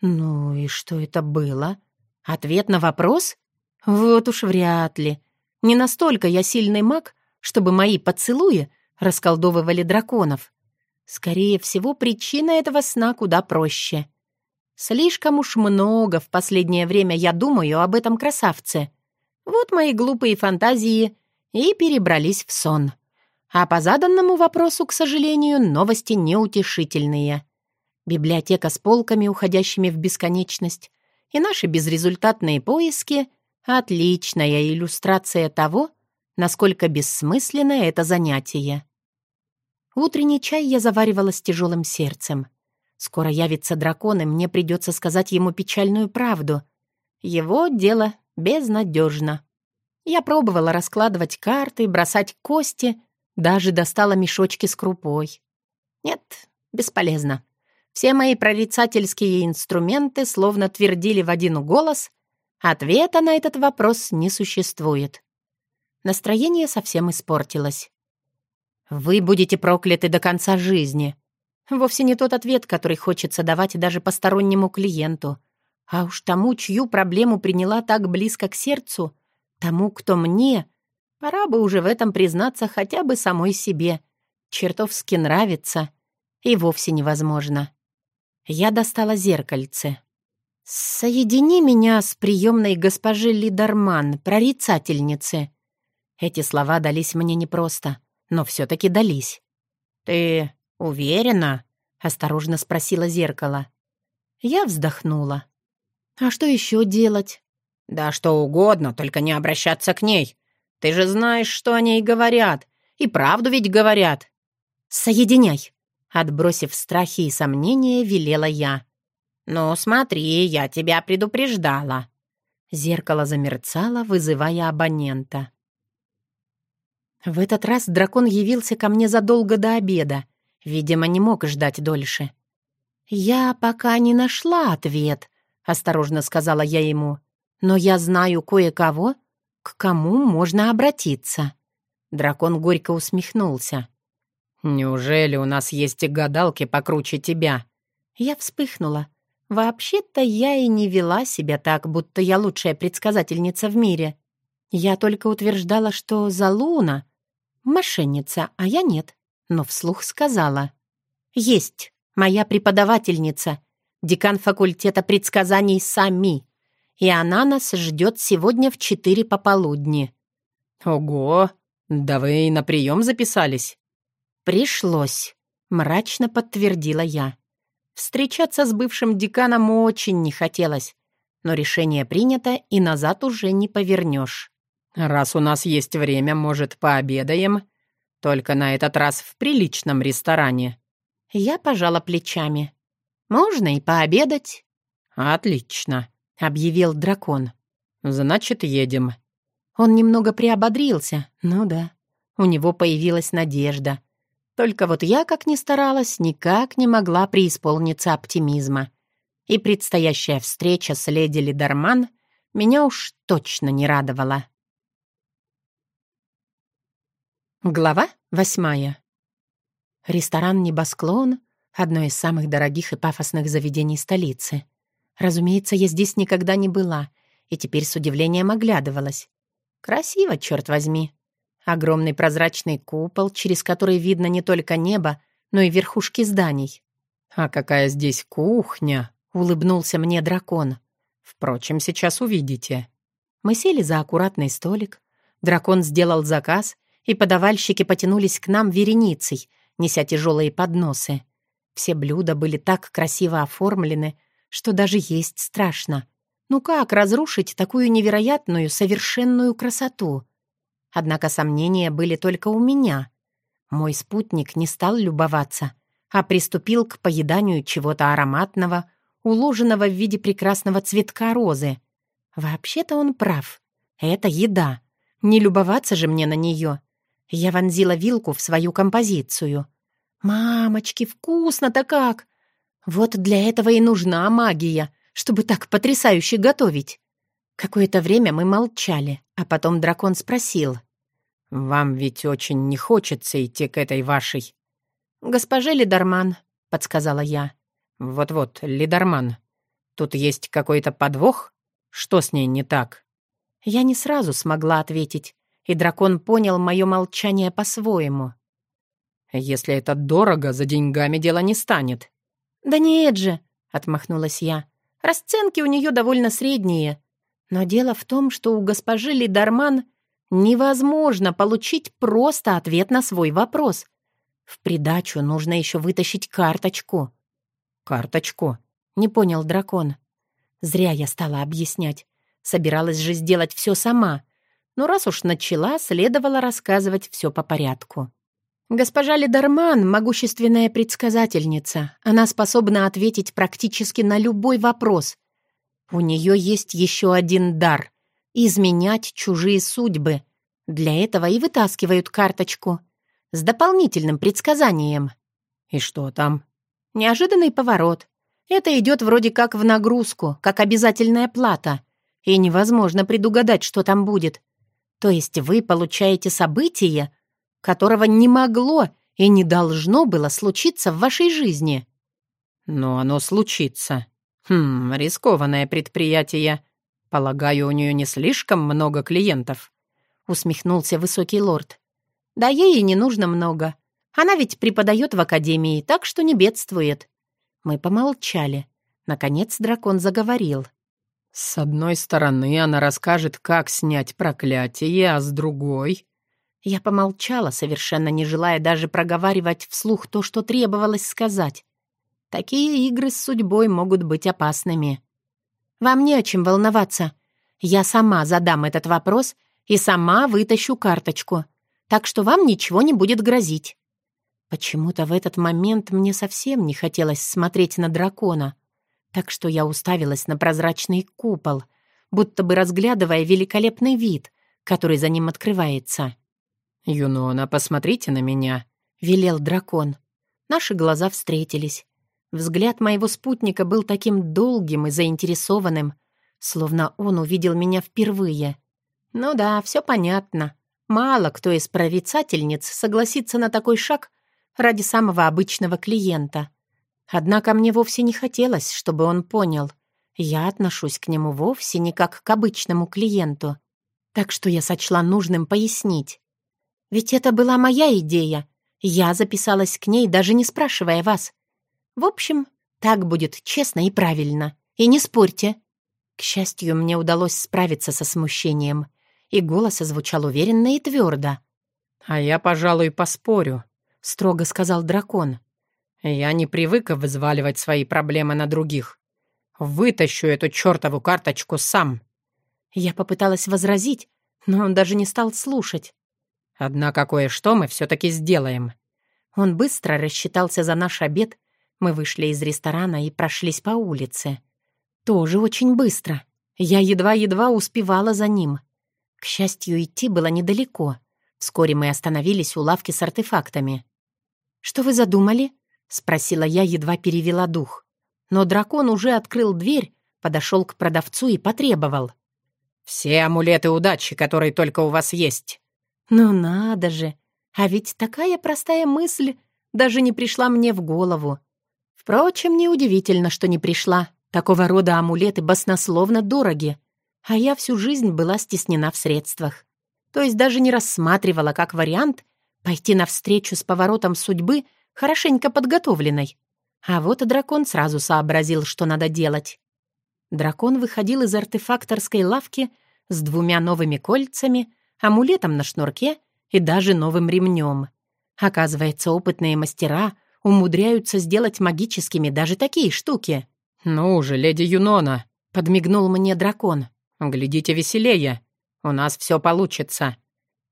Ну и что это было? Ответ на вопрос? Вот уж вряд ли. Не настолько я сильный маг, чтобы мои поцелуи расколдовывали драконов. Скорее всего, причина этого сна куда проще. Слишком уж много в последнее время я думаю об этом красавце. Вот мои глупые фантазии и перебрались в сон. А по заданному вопросу, к сожалению, новости неутешительные. Библиотека с полками, уходящими в бесконечность, и наши безрезультатные поиски — отличная иллюстрация того, насколько бессмысленно это занятие. Утренний чай я заваривала с тяжелым сердцем. Скоро явится дракон, и мне придется сказать ему печальную правду. Его дело безнадежно. Я пробовала раскладывать карты, бросать кости, даже достала мешочки с крупой. Нет, бесполезно. Все мои прорицательские инструменты словно твердили в один голос, ответа на этот вопрос не существует. Настроение совсем испортилось. «Вы будете прокляты до конца жизни». Вовсе не тот ответ, который хочется давать даже постороннему клиенту. А уж тому, чью проблему приняла так близко к сердцу, тому, кто мне, пора бы уже в этом признаться хотя бы самой себе. Чертовски нравится и вовсе невозможно. Я достала зеркальце. «Соедини меня с приемной госпожи Лидарман, прорицательницы». Эти слова дались мне непросто, но все-таки дались. «Ты уверена?» — осторожно спросила зеркало. Я вздохнула. «А что еще делать?» «Да что угодно, только не обращаться к ней. Ты же знаешь, что о ней говорят. И правду ведь говорят». «Соединяй!» Отбросив страхи и сомнения, велела я. «Ну, смотри, я тебя предупреждала». Зеркало замерцало, вызывая абонента. В этот раз дракон явился ко мне задолго до обеда. Видимо, не мог ждать дольше. «Я пока не нашла ответ», — осторожно сказала я ему. «Но я знаю кое-кого, к кому можно обратиться». Дракон горько усмехнулся. «Неужели у нас есть и гадалки покруче тебя?» Я вспыхнула. Вообще-то я и не вела себя так, будто я лучшая предсказательница в мире. Я только утверждала, что Залуна — мошенница, а я нет. Но вслух сказала. «Есть моя преподавательница, декан факультета предсказаний Сами, и она нас ждет сегодня в четыре пополудни». «Ого! Да вы и на прием записались?» «Пришлось», — мрачно подтвердила я. Встречаться с бывшим деканом очень не хотелось, но решение принято, и назад уже не повернешь. «Раз у нас есть время, может, пообедаем? Только на этот раз в приличном ресторане». Я пожала плечами. «Можно и пообедать». «Отлично», — объявил дракон. «Значит, едем». Он немного приободрился. Ну да, у него появилась надежда. Только вот я, как ни старалась, никак не могла преисполниться оптимизма. И предстоящая встреча с леди Лидерман меня уж точно не радовала. Глава восьмая. Ресторан «Небосклон» — одно из самых дорогих и пафосных заведений столицы. Разумеется, я здесь никогда не была, и теперь с удивлением оглядывалась. Красиво, черт возьми. Огромный прозрачный купол, через который видно не только небо, но и верхушки зданий. «А какая здесь кухня!» — улыбнулся мне дракон. «Впрочем, сейчас увидите». Мы сели за аккуратный столик. Дракон сделал заказ, и подавальщики потянулись к нам вереницей, неся тяжелые подносы. Все блюда были так красиво оформлены, что даже есть страшно. Ну как разрушить такую невероятную, совершенную красоту? Однако сомнения были только у меня. Мой спутник не стал любоваться, а приступил к поеданию чего-то ароматного, уложенного в виде прекрасного цветка розы. Вообще-то он прав. Это еда. Не любоваться же мне на нее. Я вонзила вилку в свою композицию. «Мамочки, вкусно-то как! Вот для этого и нужна магия, чтобы так потрясающе готовить. Какое-то время мы молчали, а потом дракон спросил. «Вам ведь очень не хочется идти к этой вашей...» «Госпоже Лидарман», — подсказала я. «Вот-вот, Лидарман. Тут есть какой-то подвох? Что с ней не так?» Я не сразу смогла ответить, и дракон понял мое молчание по-своему. «Если это дорого, за деньгами дело не станет». «Да нет же», — отмахнулась я. «Расценки у нее довольно средние. Но дело в том, что у госпожи Лидарман невозможно получить просто ответ на свой вопрос. В придачу нужно еще вытащить карточку». «Карточку?» — не понял дракон. Зря я стала объяснять. Собиралась же сделать все сама. Но раз уж начала, следовало рассказывать все по порядку. Госпожа Лидарман — могущественная предсказательница. Она способна ответить практически на любой вопрос. У нее есть еще один дар — изменять чужие судьбы. Для этого и вытаскивают карточку. С дополнительным предсказанием. «И что там?» Неожиданный поворот. Это идет вроде как в нагрузку, как обязательная плата. И невозможно предугадать, что там будет. То есть вы получаете событие, которого не могло и не должно было случиться в вашей жизни. Но оно случится. Хм, рискованное предприятие. Полагаю, у нее не слишком много клиентов. Усмехнулся высокий лорд. Да ей и не нужно много. Она ведь преподает в академии, так что не бедствует. Мы помолчали. Наконец дракон заговорил. «С одной стороны, она расскажет, как снять проклятие, а с другой...» Я помолчала, совершенно не желая даже проговаривать вслух то, что требовалось сказать. Такие игры с судьбой могут быть опасными. Вам не о чем волноваться. Я сама задам этот вопрос и сама вытащу карточку. Так что вам ничего не будет грозить. Почему-то в этот момент мне совсем не хотелось смотреть на дракона, так что я уставилась на прозрачный купол, будто бы разглядывая великолепный вид, который за ним открывается. «Юнона, посмотрите на меня», — велел дракон. Наши глаза встретились. Взгляд моего спутника был таким долгим и заинтересованным, словно он увидел меня впервые. Ну да, все понятно. Мало кто из прорицательниц согласится на такой шаг ради самого обычного клиента. Однако мне вовсе не хотелось, чтобы он понял. Я отношусь к нему вовсе не как к обычному клиенту. Так что я сочла нужным пояснить. Ведь это была моя идея. Я записалась к ней, даже не спрашивая вас. В общем, так будет честно и правильно. И не спорьте. К счастью, мне удалось справиться со смущением, и голос звучал уверенно и твердо. «А я, пожалуй, поспорю», — строго сказал дракон. «Я не привык взваливать свои проблемы на других. Вытащу эту чертову карточку сам». Я попыталась возразить, но он даже не стал слушать. «Однако кое-что мы все-таки сделаем». Он быстро рассчитался за наш обед. Мы вышли из ресторана и прошлись по улице. Тоже очень быстро. Я едва-едва успевала за ним. К счастью, идти было недалеко. Вскоре мы остановились у лавки с артефактами. «Что вы задумали?» — спросила я, едва перевела дух. Но дракон уже открыл дверь, подошел к продавцу и потребовал. «Все амулеты удачи, которые только у вас есть». «Ну надо же! А ведь такая простая мысль даже не пришла мне в голову. Впрочем, неудивительно, что не пришла. Такого рода амулеты баснословно дороги. А я всю жизнь была стеснена в средствах. То есть даже не рассматривала как вариант пойти навстречу с поворотом судьбы, хорошенько подготовленной. А вот и дракон сразу сообразил, что надо делать. Дракон выходил из артефакторской лавки с двумя новыми кольцами, амулетом на шнурке и даже новым ремнем. Оказывается, опытные мастера умудряются сделать магическими даже такие штуки. «Ну же, леди Юнона!» — подмигнул мне дракон. «Глядите веселее. У нас все получится.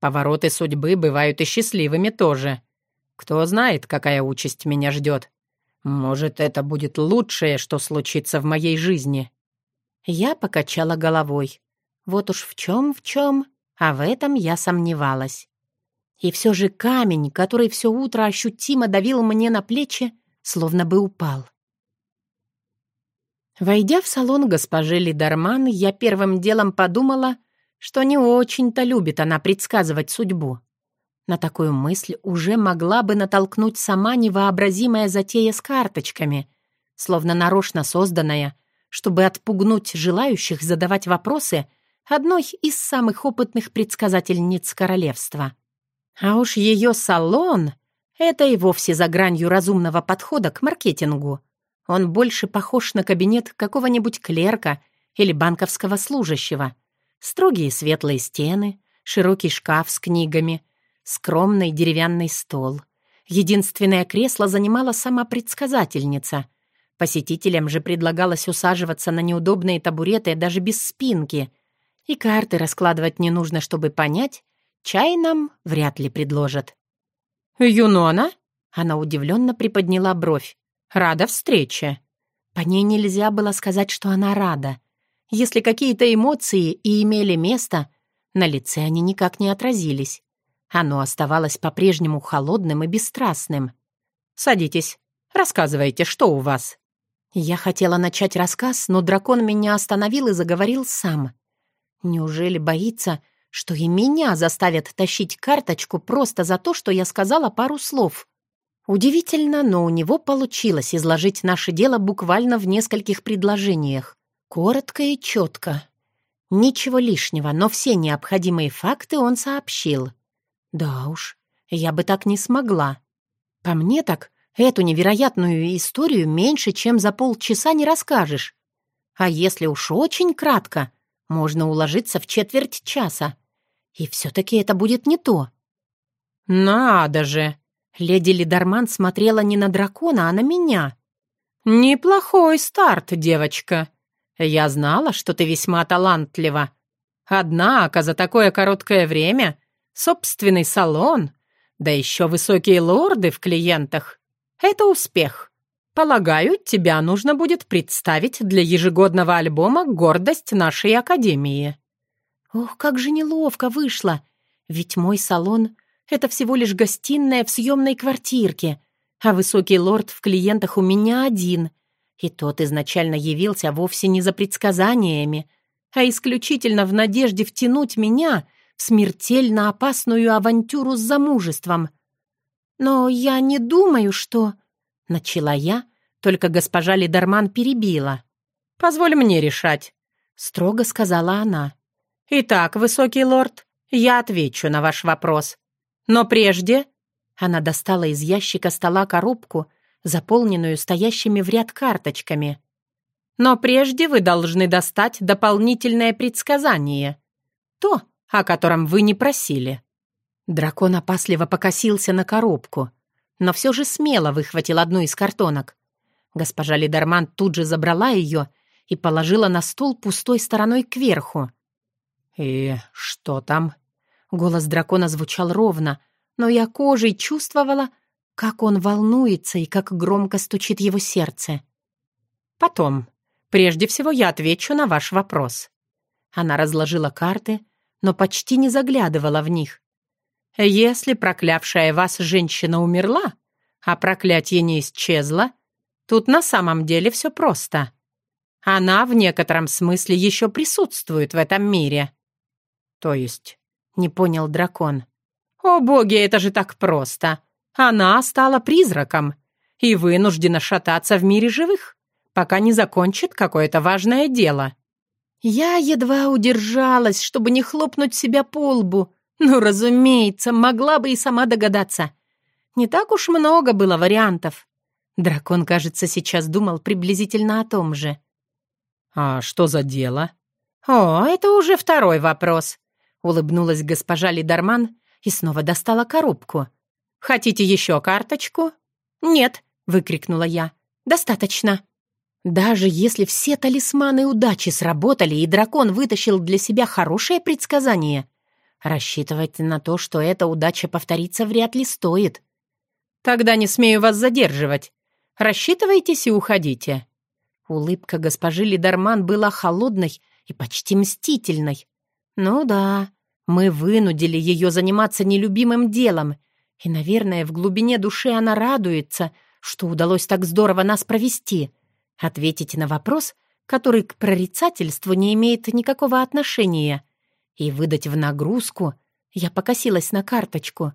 Повороты судьбы бывают и счастливыми тоже. Кто знает, какая участь меня ждет. Может, это будет лучшее, что случится в моей жизни». Я покачала головой. Вот уж в чем в чем, а в этом я сомневалась. И все же камень, который все утро ощутимо давил мне на плечи, словно бы упал. Войдя в салон госпожи Лидарман, я первым делом подумала, что не очень-то любит она предсказывать судьбу. На такую мысль уже могла бы натолкнуть сама невообразимая затея с карточками, словно нарочно созданная, чтобы отпугнуть желающих задавать вопросы одной из самых опытных предсказательниц королевства. А уж ее салон — это и вовсе за гранью разумного подхода к маркетингу. Он больше похож на кабинет какого-нибудь клерка или банковского служащего — Строгие светлые стены, широкий шкаф с книгами, скромный деревянный стол. Единственное кресло занимала сама предсказательница. Посетителям же предлагалось усаживаться на неудобные табуреты даже без спинки. И карты раскладывать не нужно, чтобы понять, чай нам вряд ли предложат. «Юнона?» Она удивленно приподняла бровь. «Рада встрече». По ней нельзя было сказать, что она рада. Если какие-то эмоции и имели место, на лице они никак не отразились. Оно оставалось по-прежнему холодным и бесстрастным. «Садитесь», Рассказывайте, что у вас?» Я хотела начать рассказ, но дракон меня остановил и заговорил сам. Неужели боится, что и меня заставят тащить карточку просто за то, что я сказала пару слов? Удивительно, но у него получилось изложить наше дело буквально в нескольких предложениях. Коротко и четко. Ничего лишнего, но все необходимые факты он сообщил. Да уж, я бы так не смогла. По мне так, эту невероятную историю меньше, чем за полчаса не расскажешь. А если уж очень кратко, можно уложиться в четверть часа. И все-таки это будет не то. «Надо же!» Леди Лидарман смотрела не на дракона, а на меня. «Неплохой старт, девочка. Я знала, что ты весьма талантлива. Однако за такое короткое время собственный салон, да еще высокие лорды в клиентах — это успех. Полагаю, тебя нужно будет представить для ежегодного альбома «Гордость нашей Академии». Ох, как же неловко вышло. Ведь мой салон — это всего лишь гостиная в съемной квартирке, а высокий лорд в клиентах у меня один. И тот изначально явился вовсе не за предсказаниями, а исключительно в надежде втянуть меня смертельно опасную авантюру с замужеством. Но я не думаю, что... Начала я, только госпожа Лидерман перебила. «Позволь мне решать», — строго сказала она. «Итак, высокий лорд, я отвечу на ваш вопрос. Но прежде...» Она достала из ящика стола коробку, заполненную стоящими в ряд карточками. «Но прежде вы должны достать дополнительное предсказание. То, о котором вы не просили». Дракон опасливо покосился на коробку но все же смело выхватил одну из картонок. Госпожа Лидерман тут же забрала ее и положила на стол пустой стороной кверху. «И что там?» Голос дракона звучал ровно, но я кожей чувствовала, как он волнуется и как громко стучит его сердце. «Потом. Прежде всего я отвечу на ваш вопрос». Она разложила карты, но почти не заглядывала в них. Если проклявшая вас женщина умерла, а проклятие не исчезло, тут на самом деле все просто. Она в некотором смысле еще присутствует в этом мире. То есть, не понял дракон. О боги, это же так просто. Она стала призраком и вынуждена шататься в мире живых, пока не закончит какое-то важное дело. Я едва удержалась, чтобы не хлопнуть себя по лбу, ну, разумеется, могла бы и сама догадаться. Не так уж много было вариантов. Дракон, кажется, сейчас думал приблизительно о том же. «А что за дело?» «О, это уже второй вопрос», — улыбнулась госпожа Лидарман и снова достала коробку. «Хотите еще карточку?» «Нет», — выкрикнула я. «Достаточно». Даже если все талисманы удачи сработали, и дракон вытащил для себя хорошее предсказание, Рассчитывать на то, что эта удача повторится, вряд ли стоит. Тогда не смею вас задерживать. Рассчитывайтесь и уходите. Улыбка госпожи Лидарман была холодной и почти мстительной. Ну да, мы вынудили ее заниматься нелюбимым делом, и, наверное, в глубине души она радуется, что удалось так здорово нас провести. Ответить на вопрос, который к прорицательству не имеет никакого отношения и выдать в нагрузку, я покосилась на карточку,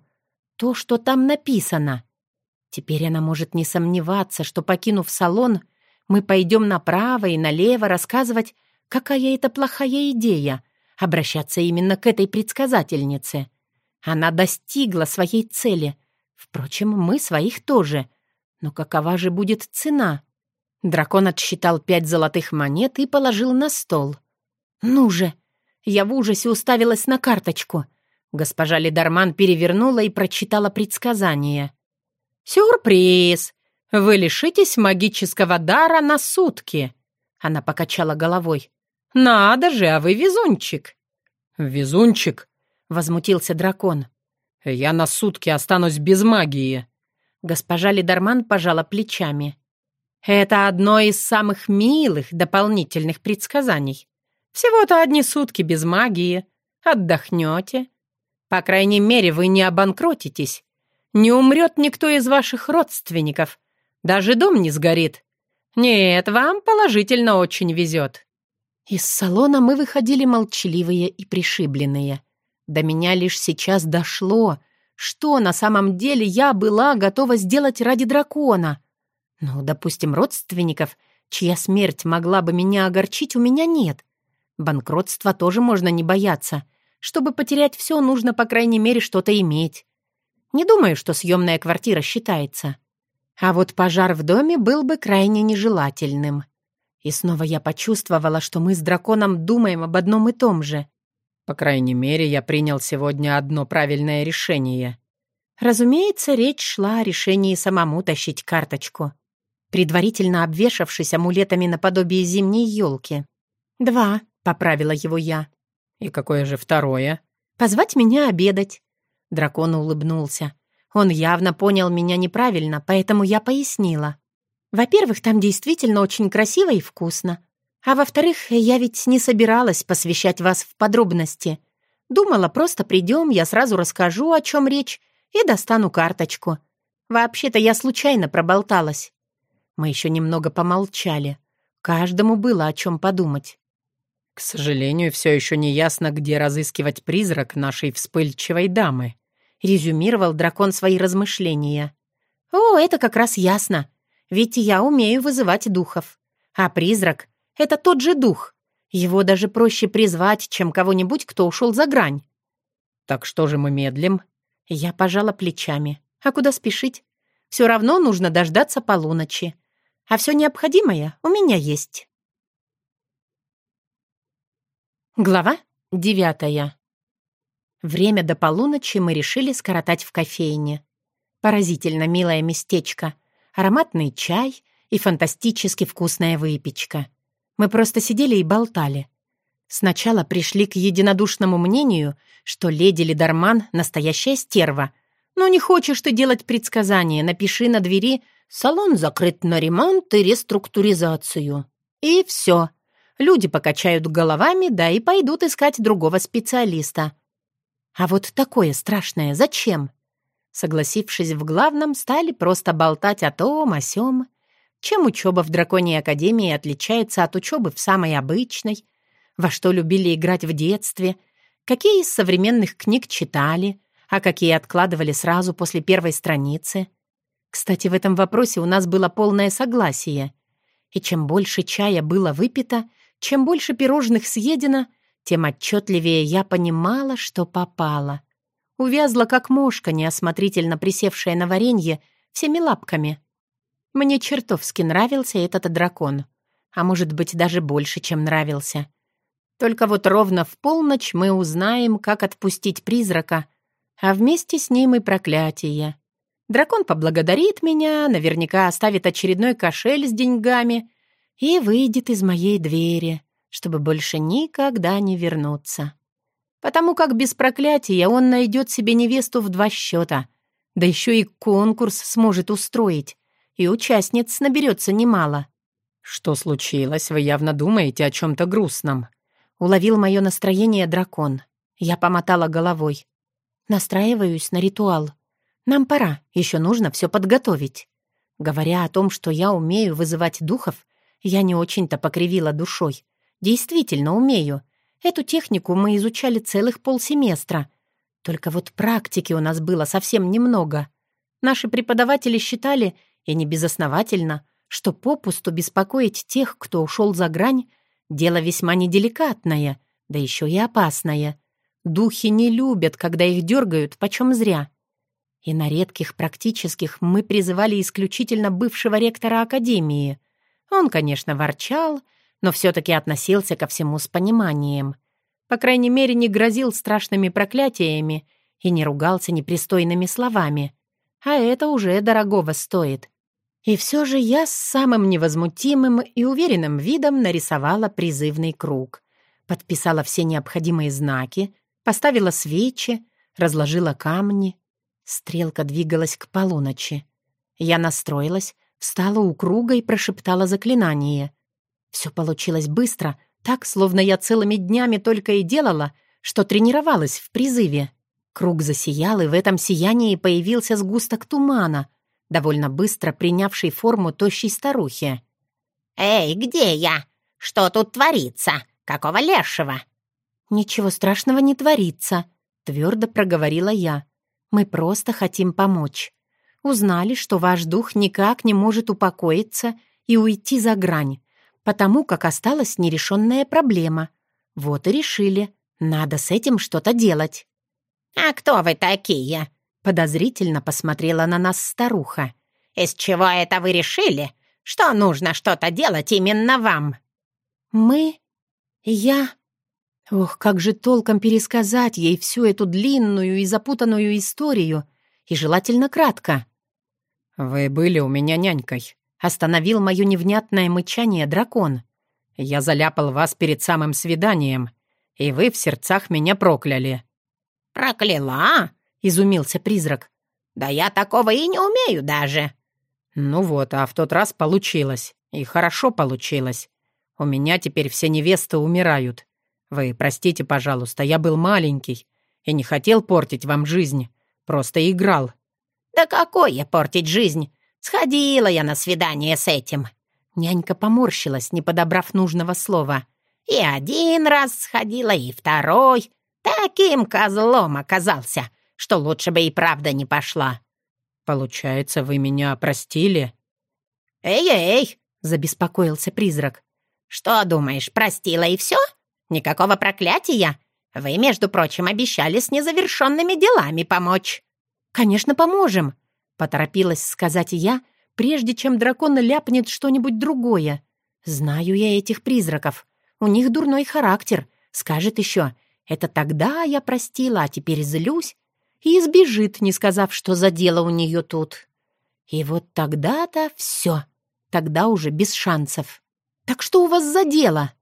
то, что там написано. Теперь она может не сомневаться, что, покинув салон, мы пойдем направо и налево рассказывать, какая это плохая идея — обращаться именно к этой предсказательнице. Она достигла своей цели. Впрочем, мы своих тоже. Но какова же будет цена? Дракон отсчитал пять золотых монет и положил на стол. «Ну же, я в ужасе уставилась на карточку. Госпожа Лидарман перевернула и прочитала предсказание. «Сюрприз! Вы лишитесь магического дара на сутки!» Она покачала головой. «Надо же, а вы везунчик!» «Везунчик?» — возмутился дракон. «Я на сутки останусь без магии». Госпожа Лидарман пожала плечами. «Это одно из самых милых дополнительных предсказаний. Всего-то одни сутки без магии. Отдохнете. По крайней мере, вы не обанкротитесь. Не умрет никто из ваших родственников. Даже дом не сгорит. Нет, вам положительно очень везет». Из салона мы выходили молчаливые и пришибленные. До меня лишь сейчас дошло, что на самом деле я была готова сделать ради дракона. Ну, допустим, родственников, чья смерть могла бы меня огорчить, у меня нет. Банкротства тоже можно не бояться. Чтобы потерять все, нужно, по крайней мере, что-то иметь. Не думаю, что съемная квартира считается. А вот пожар в доме был бы крайне нежелательным. И снова я почувствовала, что мы с драконом думаем об одном и том же. По крайней мере, я принял сегодня одно правильное решение. Разумеется, речь шла о решении самому тащить карточку, предварительно обвешавшись амулетами наподобие зимней елки. «Два», — поправила его я. «И какое же второе?» «Позвать меня обедать». Дракон улыбнулся. Он явно понял меня неправильно, поэтому я пояснила. Во-первых, там действительно очень красиво и вкусно. А во-вторых, я ведь не собиралась посвящать вас в подробности. Думала, просто придем, я сразу расскажу, о чем речь, и достану карточку. Вообще-то я случайно проболталась. Мы еще немного помолчали. Каждому было о чем подумать. «К сожалению, все еще не ясно, где разыскивать призрак нашей вспыльчивой дамы», резюмировал дракон свои размышления. «О, это как раз ясно. Ведь я умею вызывать духов. А призрак — это тот же дух. Его даже проще призвать, чем кого-нибудь, кто ушел за грань. Так что же мы медлим? Я пожала плечами. А куда спешить? Все равно нужно дождаться полуночи. А все необходимое у меня есть. Глава девятая. Время до полуночи мы решили скоротать в кофейне. Поразительно милое местечко ароматный чай и фантастически вкусная выпечка. Мы просто сидели и болтали. Сначала пришли к единодушному мнению, что леди Лидарман — настоящая стерва. Но не хочешь ты делать предсказания, напиши на двери «Салон закрыт на ремонт и реструктуризацию». И все. Люди покачают головами, да и пойдут искать другого специалиста. А вот такое страшное зачем? Согласившись в главном, стали просто болтать о том, о сём. Чем учеба в Драконьей Академии отличается от учебы в самой обычной? Во что любили играть в детстве? Какие из современных книг читали? А какие откладывали сразу после первой страницы? Кстати, в этом вопросе у нас было полное согласие. И чем больше чая было выпито, чем больше пирожных съедено, тем отчетливее я понимала, что попала — Увязла, как мошка, неосмотрительно присевшая на варенье, всеми лапками. Мне чертовски нравился этот дракон. А может быть, даже больше, чем нравился. Только вот ровно в полночь мы узнаем, как отпустить призрака, а вместе с ним и проклятие. Дракон поблагодарит меня, наверняка оставит очередной кошель с деньгами и выйдет из моей двери, чтобы больше никогда не вернуться потому как без проклятия он найдет себе невесту в два счета, да еще и конкурс сможет устроить, и участниц наберется немало. «Что случилось? Вы явно думаете о чем-то грустном», — уловил мое настроение дракон. Я помотала головой. «Настраиваюсь на ритуал. Нам пора, еще нужно все подготовить». Говоря о том, что я умею вызывать духов, я не очень-то покривила душой. Действительно умею — Эту технику мы изучали целых полсеместра. Только вот практики у нас было совсем немного. Наши преподаватели считали, и не безосновательно, что попусту беспокоить тех, кто ушел за грань, дело весьма неделикатное, да еще и опасное. Духи не любят, когда их дергают почем зря. И на редких практических мы призывали исключительно бывшего ректора Академии. Он, конечно, ворчал, но все-таки относился ко всему с пониманием. По крайней мере, не грозил страшными проклятиями и не ругался непристойными словами. А это уже дорогого стоит. И все же я с самым невозмутимым и уверенным видом нарисовала призывный круг. Подписала все необходимые знаки, поставила свечи, разложила камни. Стрелка двигалась к полуночи. Я настроилась, встала у круга и прошептала заклинание — все получилось быстро, так, словно я целыми днями только и делала, что тренировалась в призыве. Круг засиял, и в этом сиянии появился сгусток тумана. довольно быстро принявшей форму тощей старухи. «Эй, где я? Что тут творится? Какого лешего?» «Ничего страшного не творится», — твердо проговорила я. «Мы просто хотим помочь. Узнали, что ваш дух никак не может упокоиться и уйти за грань, потому как осталась нерешенная проблема. Вот и решили, надо с этим что-то делать». «А кто вы такие?» Подозрительно посмотрела на нас старуха. «Из чего это вы решили, что нужно что-то делать именно вам?» «Мы? Я?» Ох, как же толком пересказать ей всю эту длинную и запутанную историю, и желательно кратко. «Вы были у меня нянькой», — остановил мое невнятное мычание дракон. «Я заляпал вас перед самым свиданием, и вы в сердцах меня прокляли». «Прокляла?» — изумился призрак. «Да я такого и не умею даже». «Ну вот, а в тот раз получилось. И хорошо получилось. У меня теперь все невесты умирают. Вы простите, пожалуйста, я был маленький и не хотел портить вам жизнь. Просто играл». «Да какое портить жизнь? Сходила я на свидание с этим». Нянька поморщилась, не подобрав нужного слова. «И один раз сходила, и второй. Таким козлом оказался, что лучше бы и правда не пошла». «Получается, вы меня простили?» «Эй-эй!» — забеспокоился призрак. «Что думаешь, простила и все? Никакого проклятия? Вы, между прочим, обещали с незавершенными делами помочь». «Конечно, поможем!» — поторопилась сказать я, прежде чем дракон ляпнет что-нибудь другое. «Знаю я этих призраков. У них дурной характер. Скажет еще, это тогда я простила, а теперь злюсь и избежит, не сказав, что за дело у нее тут. И вот тогда-то все. Тогда уже без шансов. Так что у вас за дело?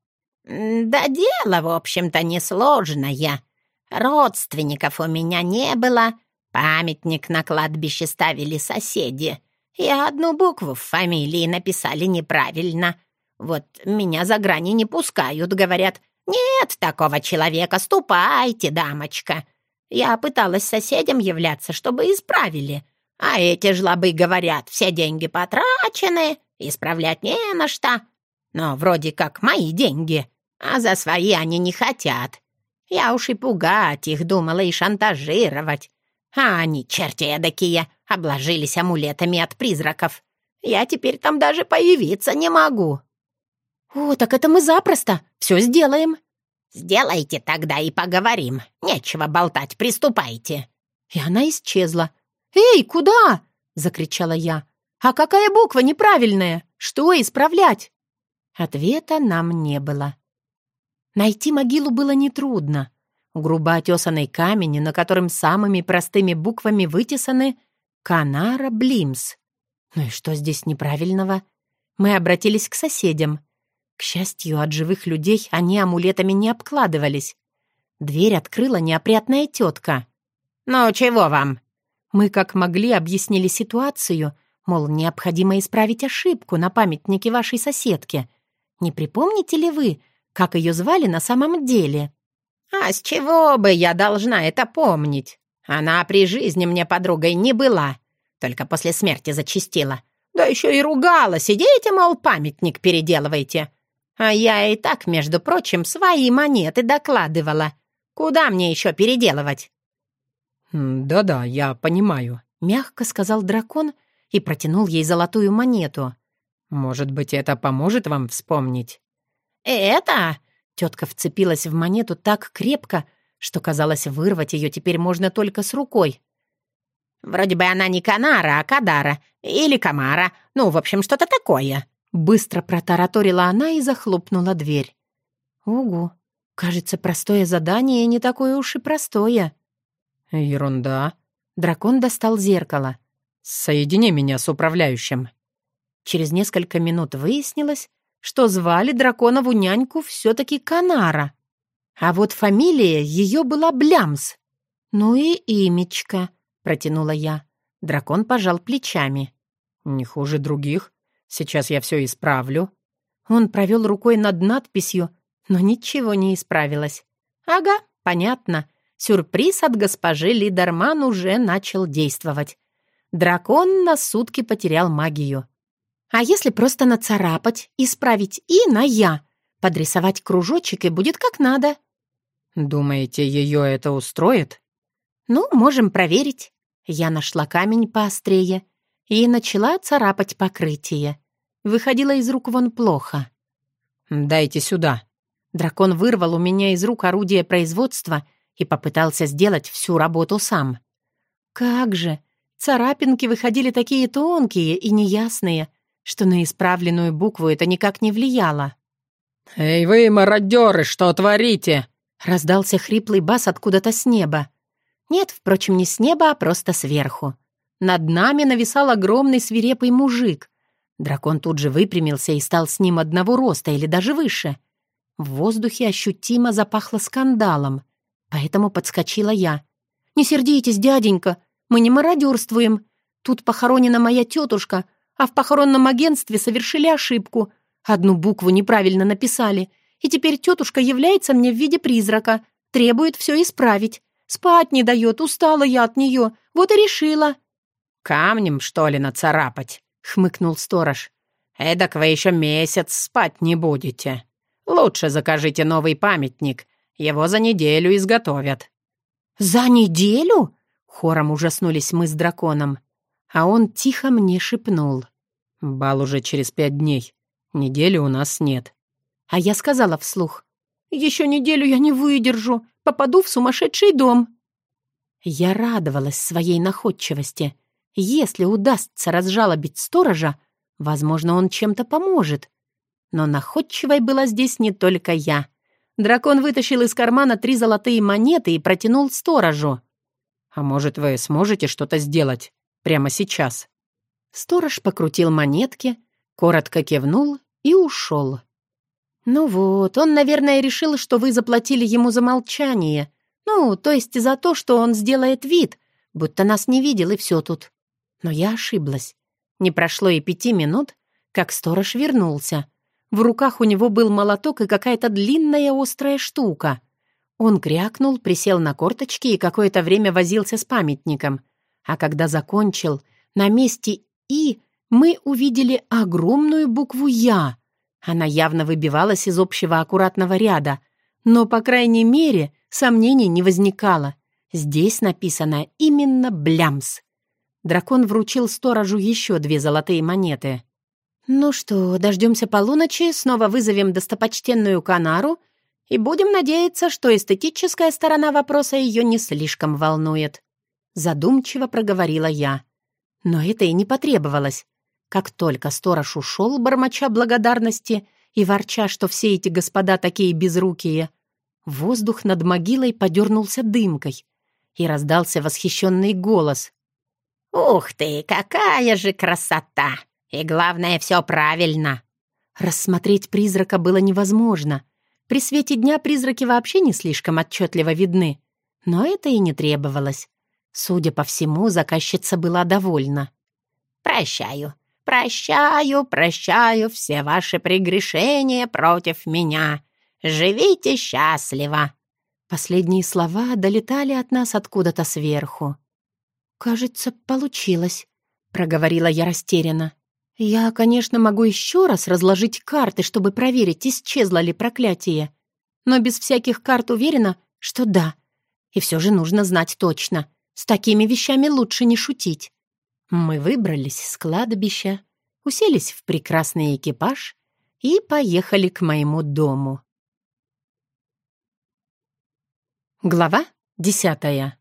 Да дело, в общем-то, несложное. Родственников у меня не было. Памятник на кладбище ставили соседи. И одну букву в фамилии написали неправильно. Вот меня за грани не пускают, говорят. «Нет такого человека, ступайте, дамочка. Я пыталась соседям являться, чтобы исправили. А эти жлобы говорят, все деньги потрачены, исправлять не на что. Но вроде как мои деньги, а за свои они не хотят. Я уж и пугать их думала и шантажировать. А они, черти эдакие, обложились амулетами от призраков. Я теперь там даже появиться не могу». «О, так это мы запросто. Все сделаем», «Сделайте тогда и поговорим. Нечего болтать, приступайте». И она исчезла. «Эй, куда?» — закричала я. «А какая буква неправильная? Что исправлять?» Ответа нам не было. Найти могилу было нетрудно. Грубо отесанный камень, на котором самыми простыми буквами вытесаны «Канара Блимс». Ну и что здесь неправильного? Мы обратились к соседям — к счастью, от живых людей они амулетами не обкладывались. Дверь открыла неопрятная тетка. «Ну, чего вам?» Мы как могли объяснили ситуацию, мол, необходимо исправить ошибку на памятнике вашей соседки. Не припомните ли вы, как ее звали на самом деле?» «А с чего бы я должна это помнить? Она при жизни мне подругой не была, только после смерти зачистила. Да еще и ругалась, идите, мол, памятник переделывайте. А я и так, между прочим, свои монеты докладывала. Куда мне еще переделывать?» «Да-да, я понимаю», — мягко сказал дракон и протянул ей золотую монету. «Может быть, это поможет вам вспомнить?» «Это?» — тетка вцепилась в монету так крепко, что казалось, вырвать ее теперь можно только с рукой. «Вроде бы она не Канара, а Кадара. Или Камара. Ну, в общем, что-то такое». Быстро протараторила она и захлопнула дверь. «Угу, кажется, простое задание не такое уж и простое». «Ерунда». Дракон достал зеркало. «Соедини меня с управляющим». Через несколько минут выяснилось, что звали драконову няньку все-таки Канара. А вот фамилия ее была Блямс. «Ну и имечко», — протянула я. Дракон пожал плечами. «Не хуже других. Сейчас я все исправлю». Он провел рукой над надписью, но ничего не исправилось. «Ага, понятно. Сюрприз от госпожи Лидерман уже начал действовать. Дракон на сутки потерял магию. А если просто нацарапать, исправить «и» на «я», подрисовать кружочек, и будет как надо? Думаете, ее это устроит? Ну, можем проверить. Я нашла камень поострее и начала царапать покрытие. Выходило из рук вон плохо. «Дайте сюда». Дракон вырвал у меня из рук орудие производства и попытался сделать всю работу сам. Как же! Царапинки выходили такие тонкие и неясные, что на исправленную букву это никак не влияло. «Эй вы, мародеры, что творите?» Раздался хриплый бас откуда-то с неба. Нет, впрочем, не с неба, а просто сверху. Над нами нависал огромный свирепый мужик. Дракон тут же выпрямился и стал с ним одного роста или даже выше. В воздухе ощутимо запахло скандалом, поэтому подскочила я. «Не сердитесь, дяденька, мы не мародерствуем. Тут похоронена моя тетушка, а в похоронном агентстве совершили ошибку. Одну букву неправильно написали, и теперь тетушка является мне в виде призрака, требует все исправить. Спать не дает, устала я от нее, вот и решила». «Камнем, что ли, нацарапать?» — хмыкнул сторож. «Эдак вы еще месяц спать не будете. Лучше закажите новый памятник, его за неделю изготовят». «За неделю?» Хором ужаснулись мы с драконом. А он тихо мне шепнул. «Бал уже через пять дней. Недели у нас нет». А я сказала вслух. «Еще неделю я не выдержу. Попаду в сумасшедший дом». Я радовалась своей находчивости. Если удастся разжалобить сторожа, возможно, он чем-то поможет. Но находчивой была здесь не только я. Дракон вытащил из кармана три золотые монеты и протянул сторожу. «А может, вы сможете что-то сделать прямо сейчас?» Сторож покрутил монетки, коротко кивнул и ушел. «Ну вот, он, наверное, решил, что вы заплатили ему за молчание. Ну, то есть за то, что он сделает вид, будто нас не видел, и все тут. Но я ошиблась. Не прошло и пяти минут, как сторож вернулся. В руках у него был молоток и какая-то длинная острая штука. Он крякнул, присел на корточки и какое-то время возился с памятником. А когда закончил, на месте «и» мы увидели огромную букву «Я». Она явно выбивалась из общего аккуратного ряда, но, по крайней мере, сомнений не возникало. Здесь написано именно «Блямс». Дракон вручил сторожу еще две золотые монеты. «Ну что, дождемся полуночи, снова вызовем достопочтенную Канару — и будем надеяться, что эстетическая сторона вопроса ее не слишком волнует. Задумчиво проговорила я. Но это и не потребовалось. Как только сторож ушел, бормоча благодарности и ворча, что все эти господа такие безрукие, воздух над могилой подернулся дымкой, и раздался восхищенный голос. «Ух ты, какая же красота! И главное, все правильно!» Рассмотреть призрака было невозможно. При свете дня призраки вообще не слишком отчетливо видны. Но это и не требовалось. Судя по всему, заказчица была довольна. «Прощаю, прощаю, прощаю все ваши прегрешения против меня. Живите счастливо!» Последние слова долетали от нас откуда-то сверху. «Кажется, получилось», — проговорила я растерянно. Я, конечно, могу еще раз разложить карты, чтобы проверить, исчезло ли проклятие. Но без всяких карт уверена, что да. И все же нужно знать точно. С такими вещами лучше не шутить. Мы выбрались с кладбища, уселись в прекрасный экипаж и поехали к моему дому. Глава десятая.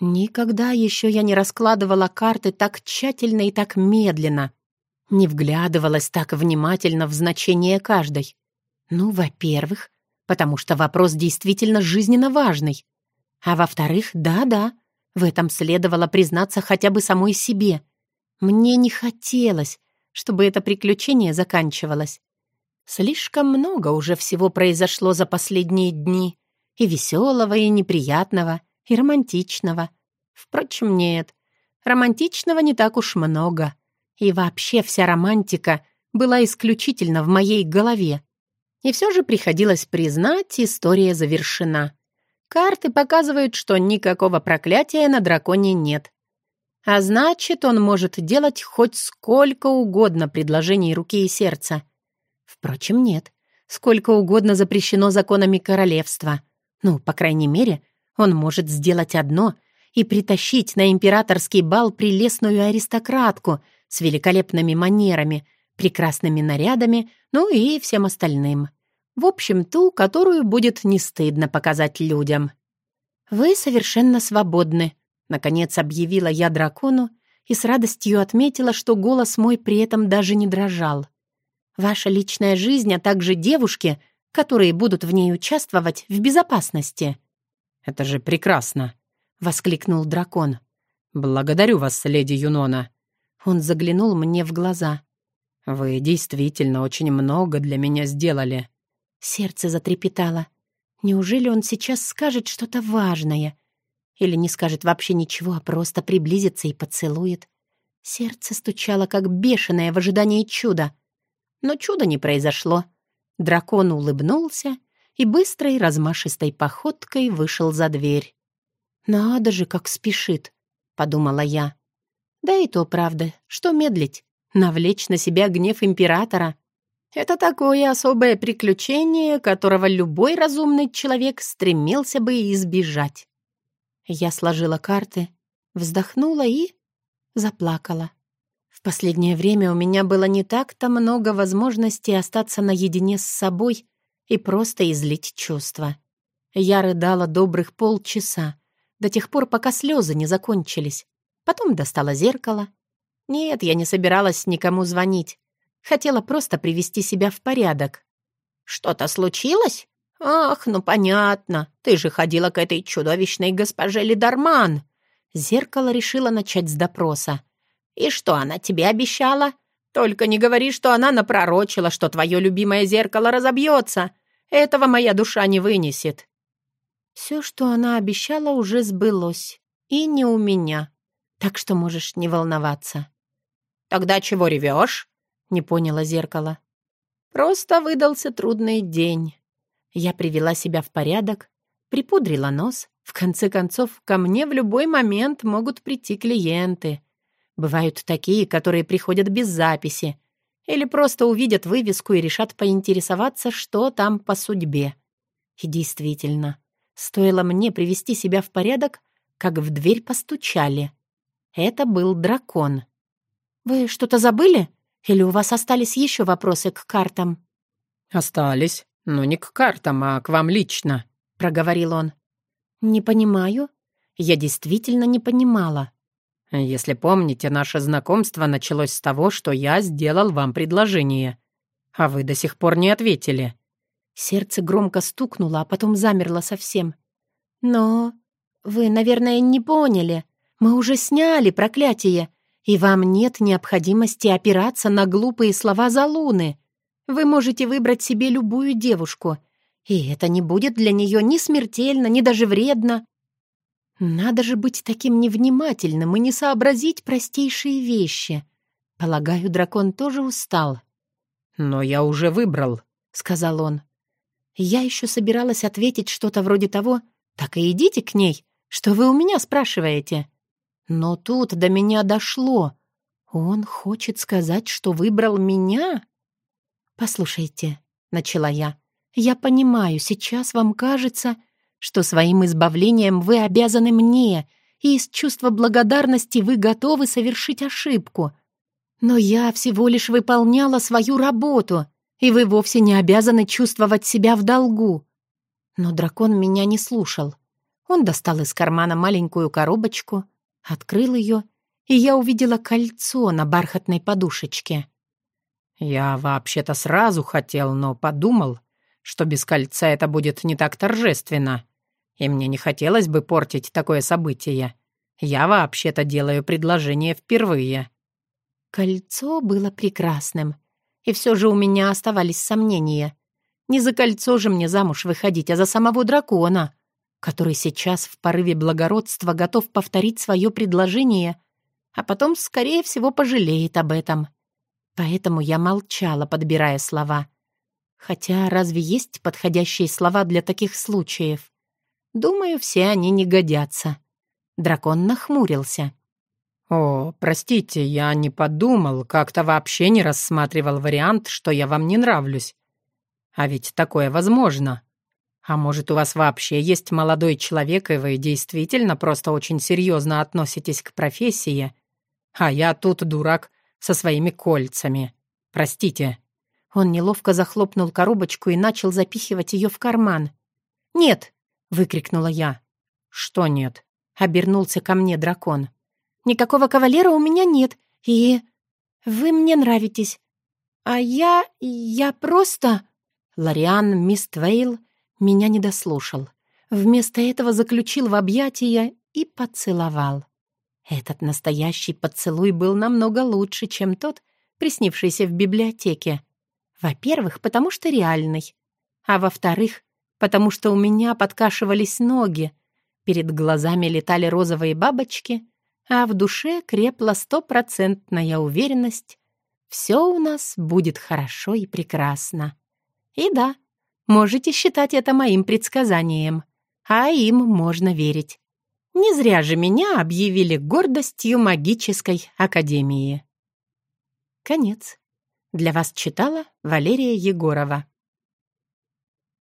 Никогда еще я не раскладывала карты так тщательно и так медленно не вглядывалась так внимательно в значение каждой. Ну, во-первых, потому что вопрос действительно жизненно важный. А во-вторых, да-да, в этом следовало признаться хотя бы самой себе. Мне не хотелось, чтобы это приключение заканчивалось. Слишком много уже всего произошло за последние дни. И веселого, и неприятного, и романтичного. Впрочем, нет, романтичного не так уж много. И вообще вся романтика была исключительно в моей голове. И все же приходилось признать, история завершена. Карты показывают, что никакого проклятия на драконе нет. А значит, он может делать хоть сколько угодно предложений руки и сердца. Впрочем, нет. Сколько угодно запрещено законами королевства. Ну, по крайней мере, он может сделать одно и притащить на императорский бал прелестную аристократку с великолепными манерами, прекрасными нарядами, ну и всем остальным. В общем, ту, которую будет не стыдно показать людям. «Вы совершенно свободны», — наконец объявила я дракону и с радостью отметила, что голос мой при этом даже не дрожал. «Ваша личная жизнь, а также девушки, которые будут в ней участвовать, в безопасности». «Это же прекрасно!» — воскликнул дракон. «Благодарю вас, леди Юнона». Он заглянул мне в глаза. «Вы действительно очень много для меня сделали». Сердце затрепетало. Неужели он сейчас скажет что-то важное? Или не скажет вообще ничего, а просто приблизится и поцелует? Сердце стучало, как бешеное в ожидании чуда. Но чуда не произошло. Дракон улыбнулся и быстрой размашистой походкой вышел за дверь. «Надо же, как спешит», — подумала я. «Да и то правда, что медлить, навлечь на себя гнев императора. Это такое особое приключение, которого любой разумный человек стремился бы избежать. Я сложила карты, вздохнула и заплакала. В последнее время у меня было не так-то много возможностей остаться наедине с собой и просто излить чувства. Я рыдала добрых полчаса, до тех пор, пока слезы не закончились. Потом достала зеркало. Нет, я не собиралась никому звонить. Хотела просто привести себя в порядок. «Что-то случилось? Ах, ну понятно. Ты же ходила к этой чудовищной госпоже Лидарман». Зеркало решило начать с допроса. «И что она тебе обещала? Только не говори, что она напророчила, что твое любимое зеркало разобьется. Этого моя душа не вынесет». Все, что она обещала, уже сбылось. И не у меня. Так что можешь не волноваться. «Тогда чего ревешь?» Не поняла зеркало. Просто выдался трудный день. Я привела себя в порядок, припудрила нос. В конце концов, ко мне в любой момент могут прийти клиенты. Бывают такие, которые приходят без записи. Или просто увидят вывеску и решат поинтересоваться, что там по судьбе. И действительно, стоило мне привести себя в порядок, как в дверь постучали. Это был дракон. «Вы что-то забыли?» Или у вас остались еще вопросы к картам?» «Остались, но не к картам, а к вам лично», — проговорил он. «Не понимаю. Я действительно не понимала». «Если помните, наше знакомство началось с того, что я сделал вам предложение, а вы до сих пор не ответили». Сердце громко стукнуло, а потом замерло совсем. «Но вы, наверное, не поняли. Мы уже сняли проклятие и вам нет необходимости опираться на глупые слова Залуны. Вы можете выбрать себе любую девушку, и это не будет для нее ни смертельно, ни даже вредно. Надо же быть таким невнимательным и не сообразить простейшие вещи. Полагаю, дракон тоже устал. «Но я уже выбрал», — сказал он. Я еще собиралась ответить что-то вроде того, «Так и идите к ней, что вы у меня спрашиваете?» Но тут до меня дошло. Он хочет сказать, что выбрал меня? «Послушайте», — начала я, — «я понимаю, сейчас вам кажется, что своим избавлением вы обязаны мне, и из чувства благодарности вы готовы совершить ошибку. Но я всего лишь выполняла свою работу, и вы вовсе не обязаны чувствовать себя в долгу». Но дракон меня не слушал. Он достал из кармана маленькую коробочку — Открыл ее, и я увидела кольцо на бархатной подушечке. «Я вообще-то сразу хотел, но подумал, что без кольца это будет не так торжественно, и мне не хотелось бы портить такое событие. Я вообще-то делаю предложение впервые». Кольцо было прекрасным, и все же у меня оставались сомнения. Не за кольцо же мне замуж выходить, а за самого дракона который сейчас в порыве благородства готов повторить свое предложение, а потом, скорее всего, пожалеет об этом. Поэтому я молчала, подбирая слова. Хотя разве есть подходящие слова для таких случаев? Думаю, все они не годятся. Дракон нахмурился. «О, простите, я не подумал, как-то вообще не рассматривал вариант, что я вам не нравлюсь. А ведь такое возможно. А может, у вас вообще есть молодой человек, и вы действительно просто очень серьезно относитесь к профессии, а я тут дурак со своими кольцами. Простите». Он неловко захлопнул коробочку и начал запихивать ее в карман. «Нет!» — выкрикнула я. «Что нет?» — обернулся ко мне дракон. Никакого кавалера у меня нет, и... Вы мне нравитесь. А я... я просто...» Лориан Миствейл меня не дослушал. Вместо этого заключил в объятия и поцеловал. Этот настоящий поцелуй был намного лучше, чем тот, приснившийся в библиотеке. Во-первых, потому что реальный. А во-вторых, потому что у меня подкашивались ноги. Перед глазами летали розовые бабочки, а в душе крепла стопроцентная уверенность «все у нас будет хорошо и прекрасно». И да, можете считать это моим предсказанием, а им можно верить. Не зря же меня объявили гордостью магической академии. Конец. Для вас читала Валерия Егорова.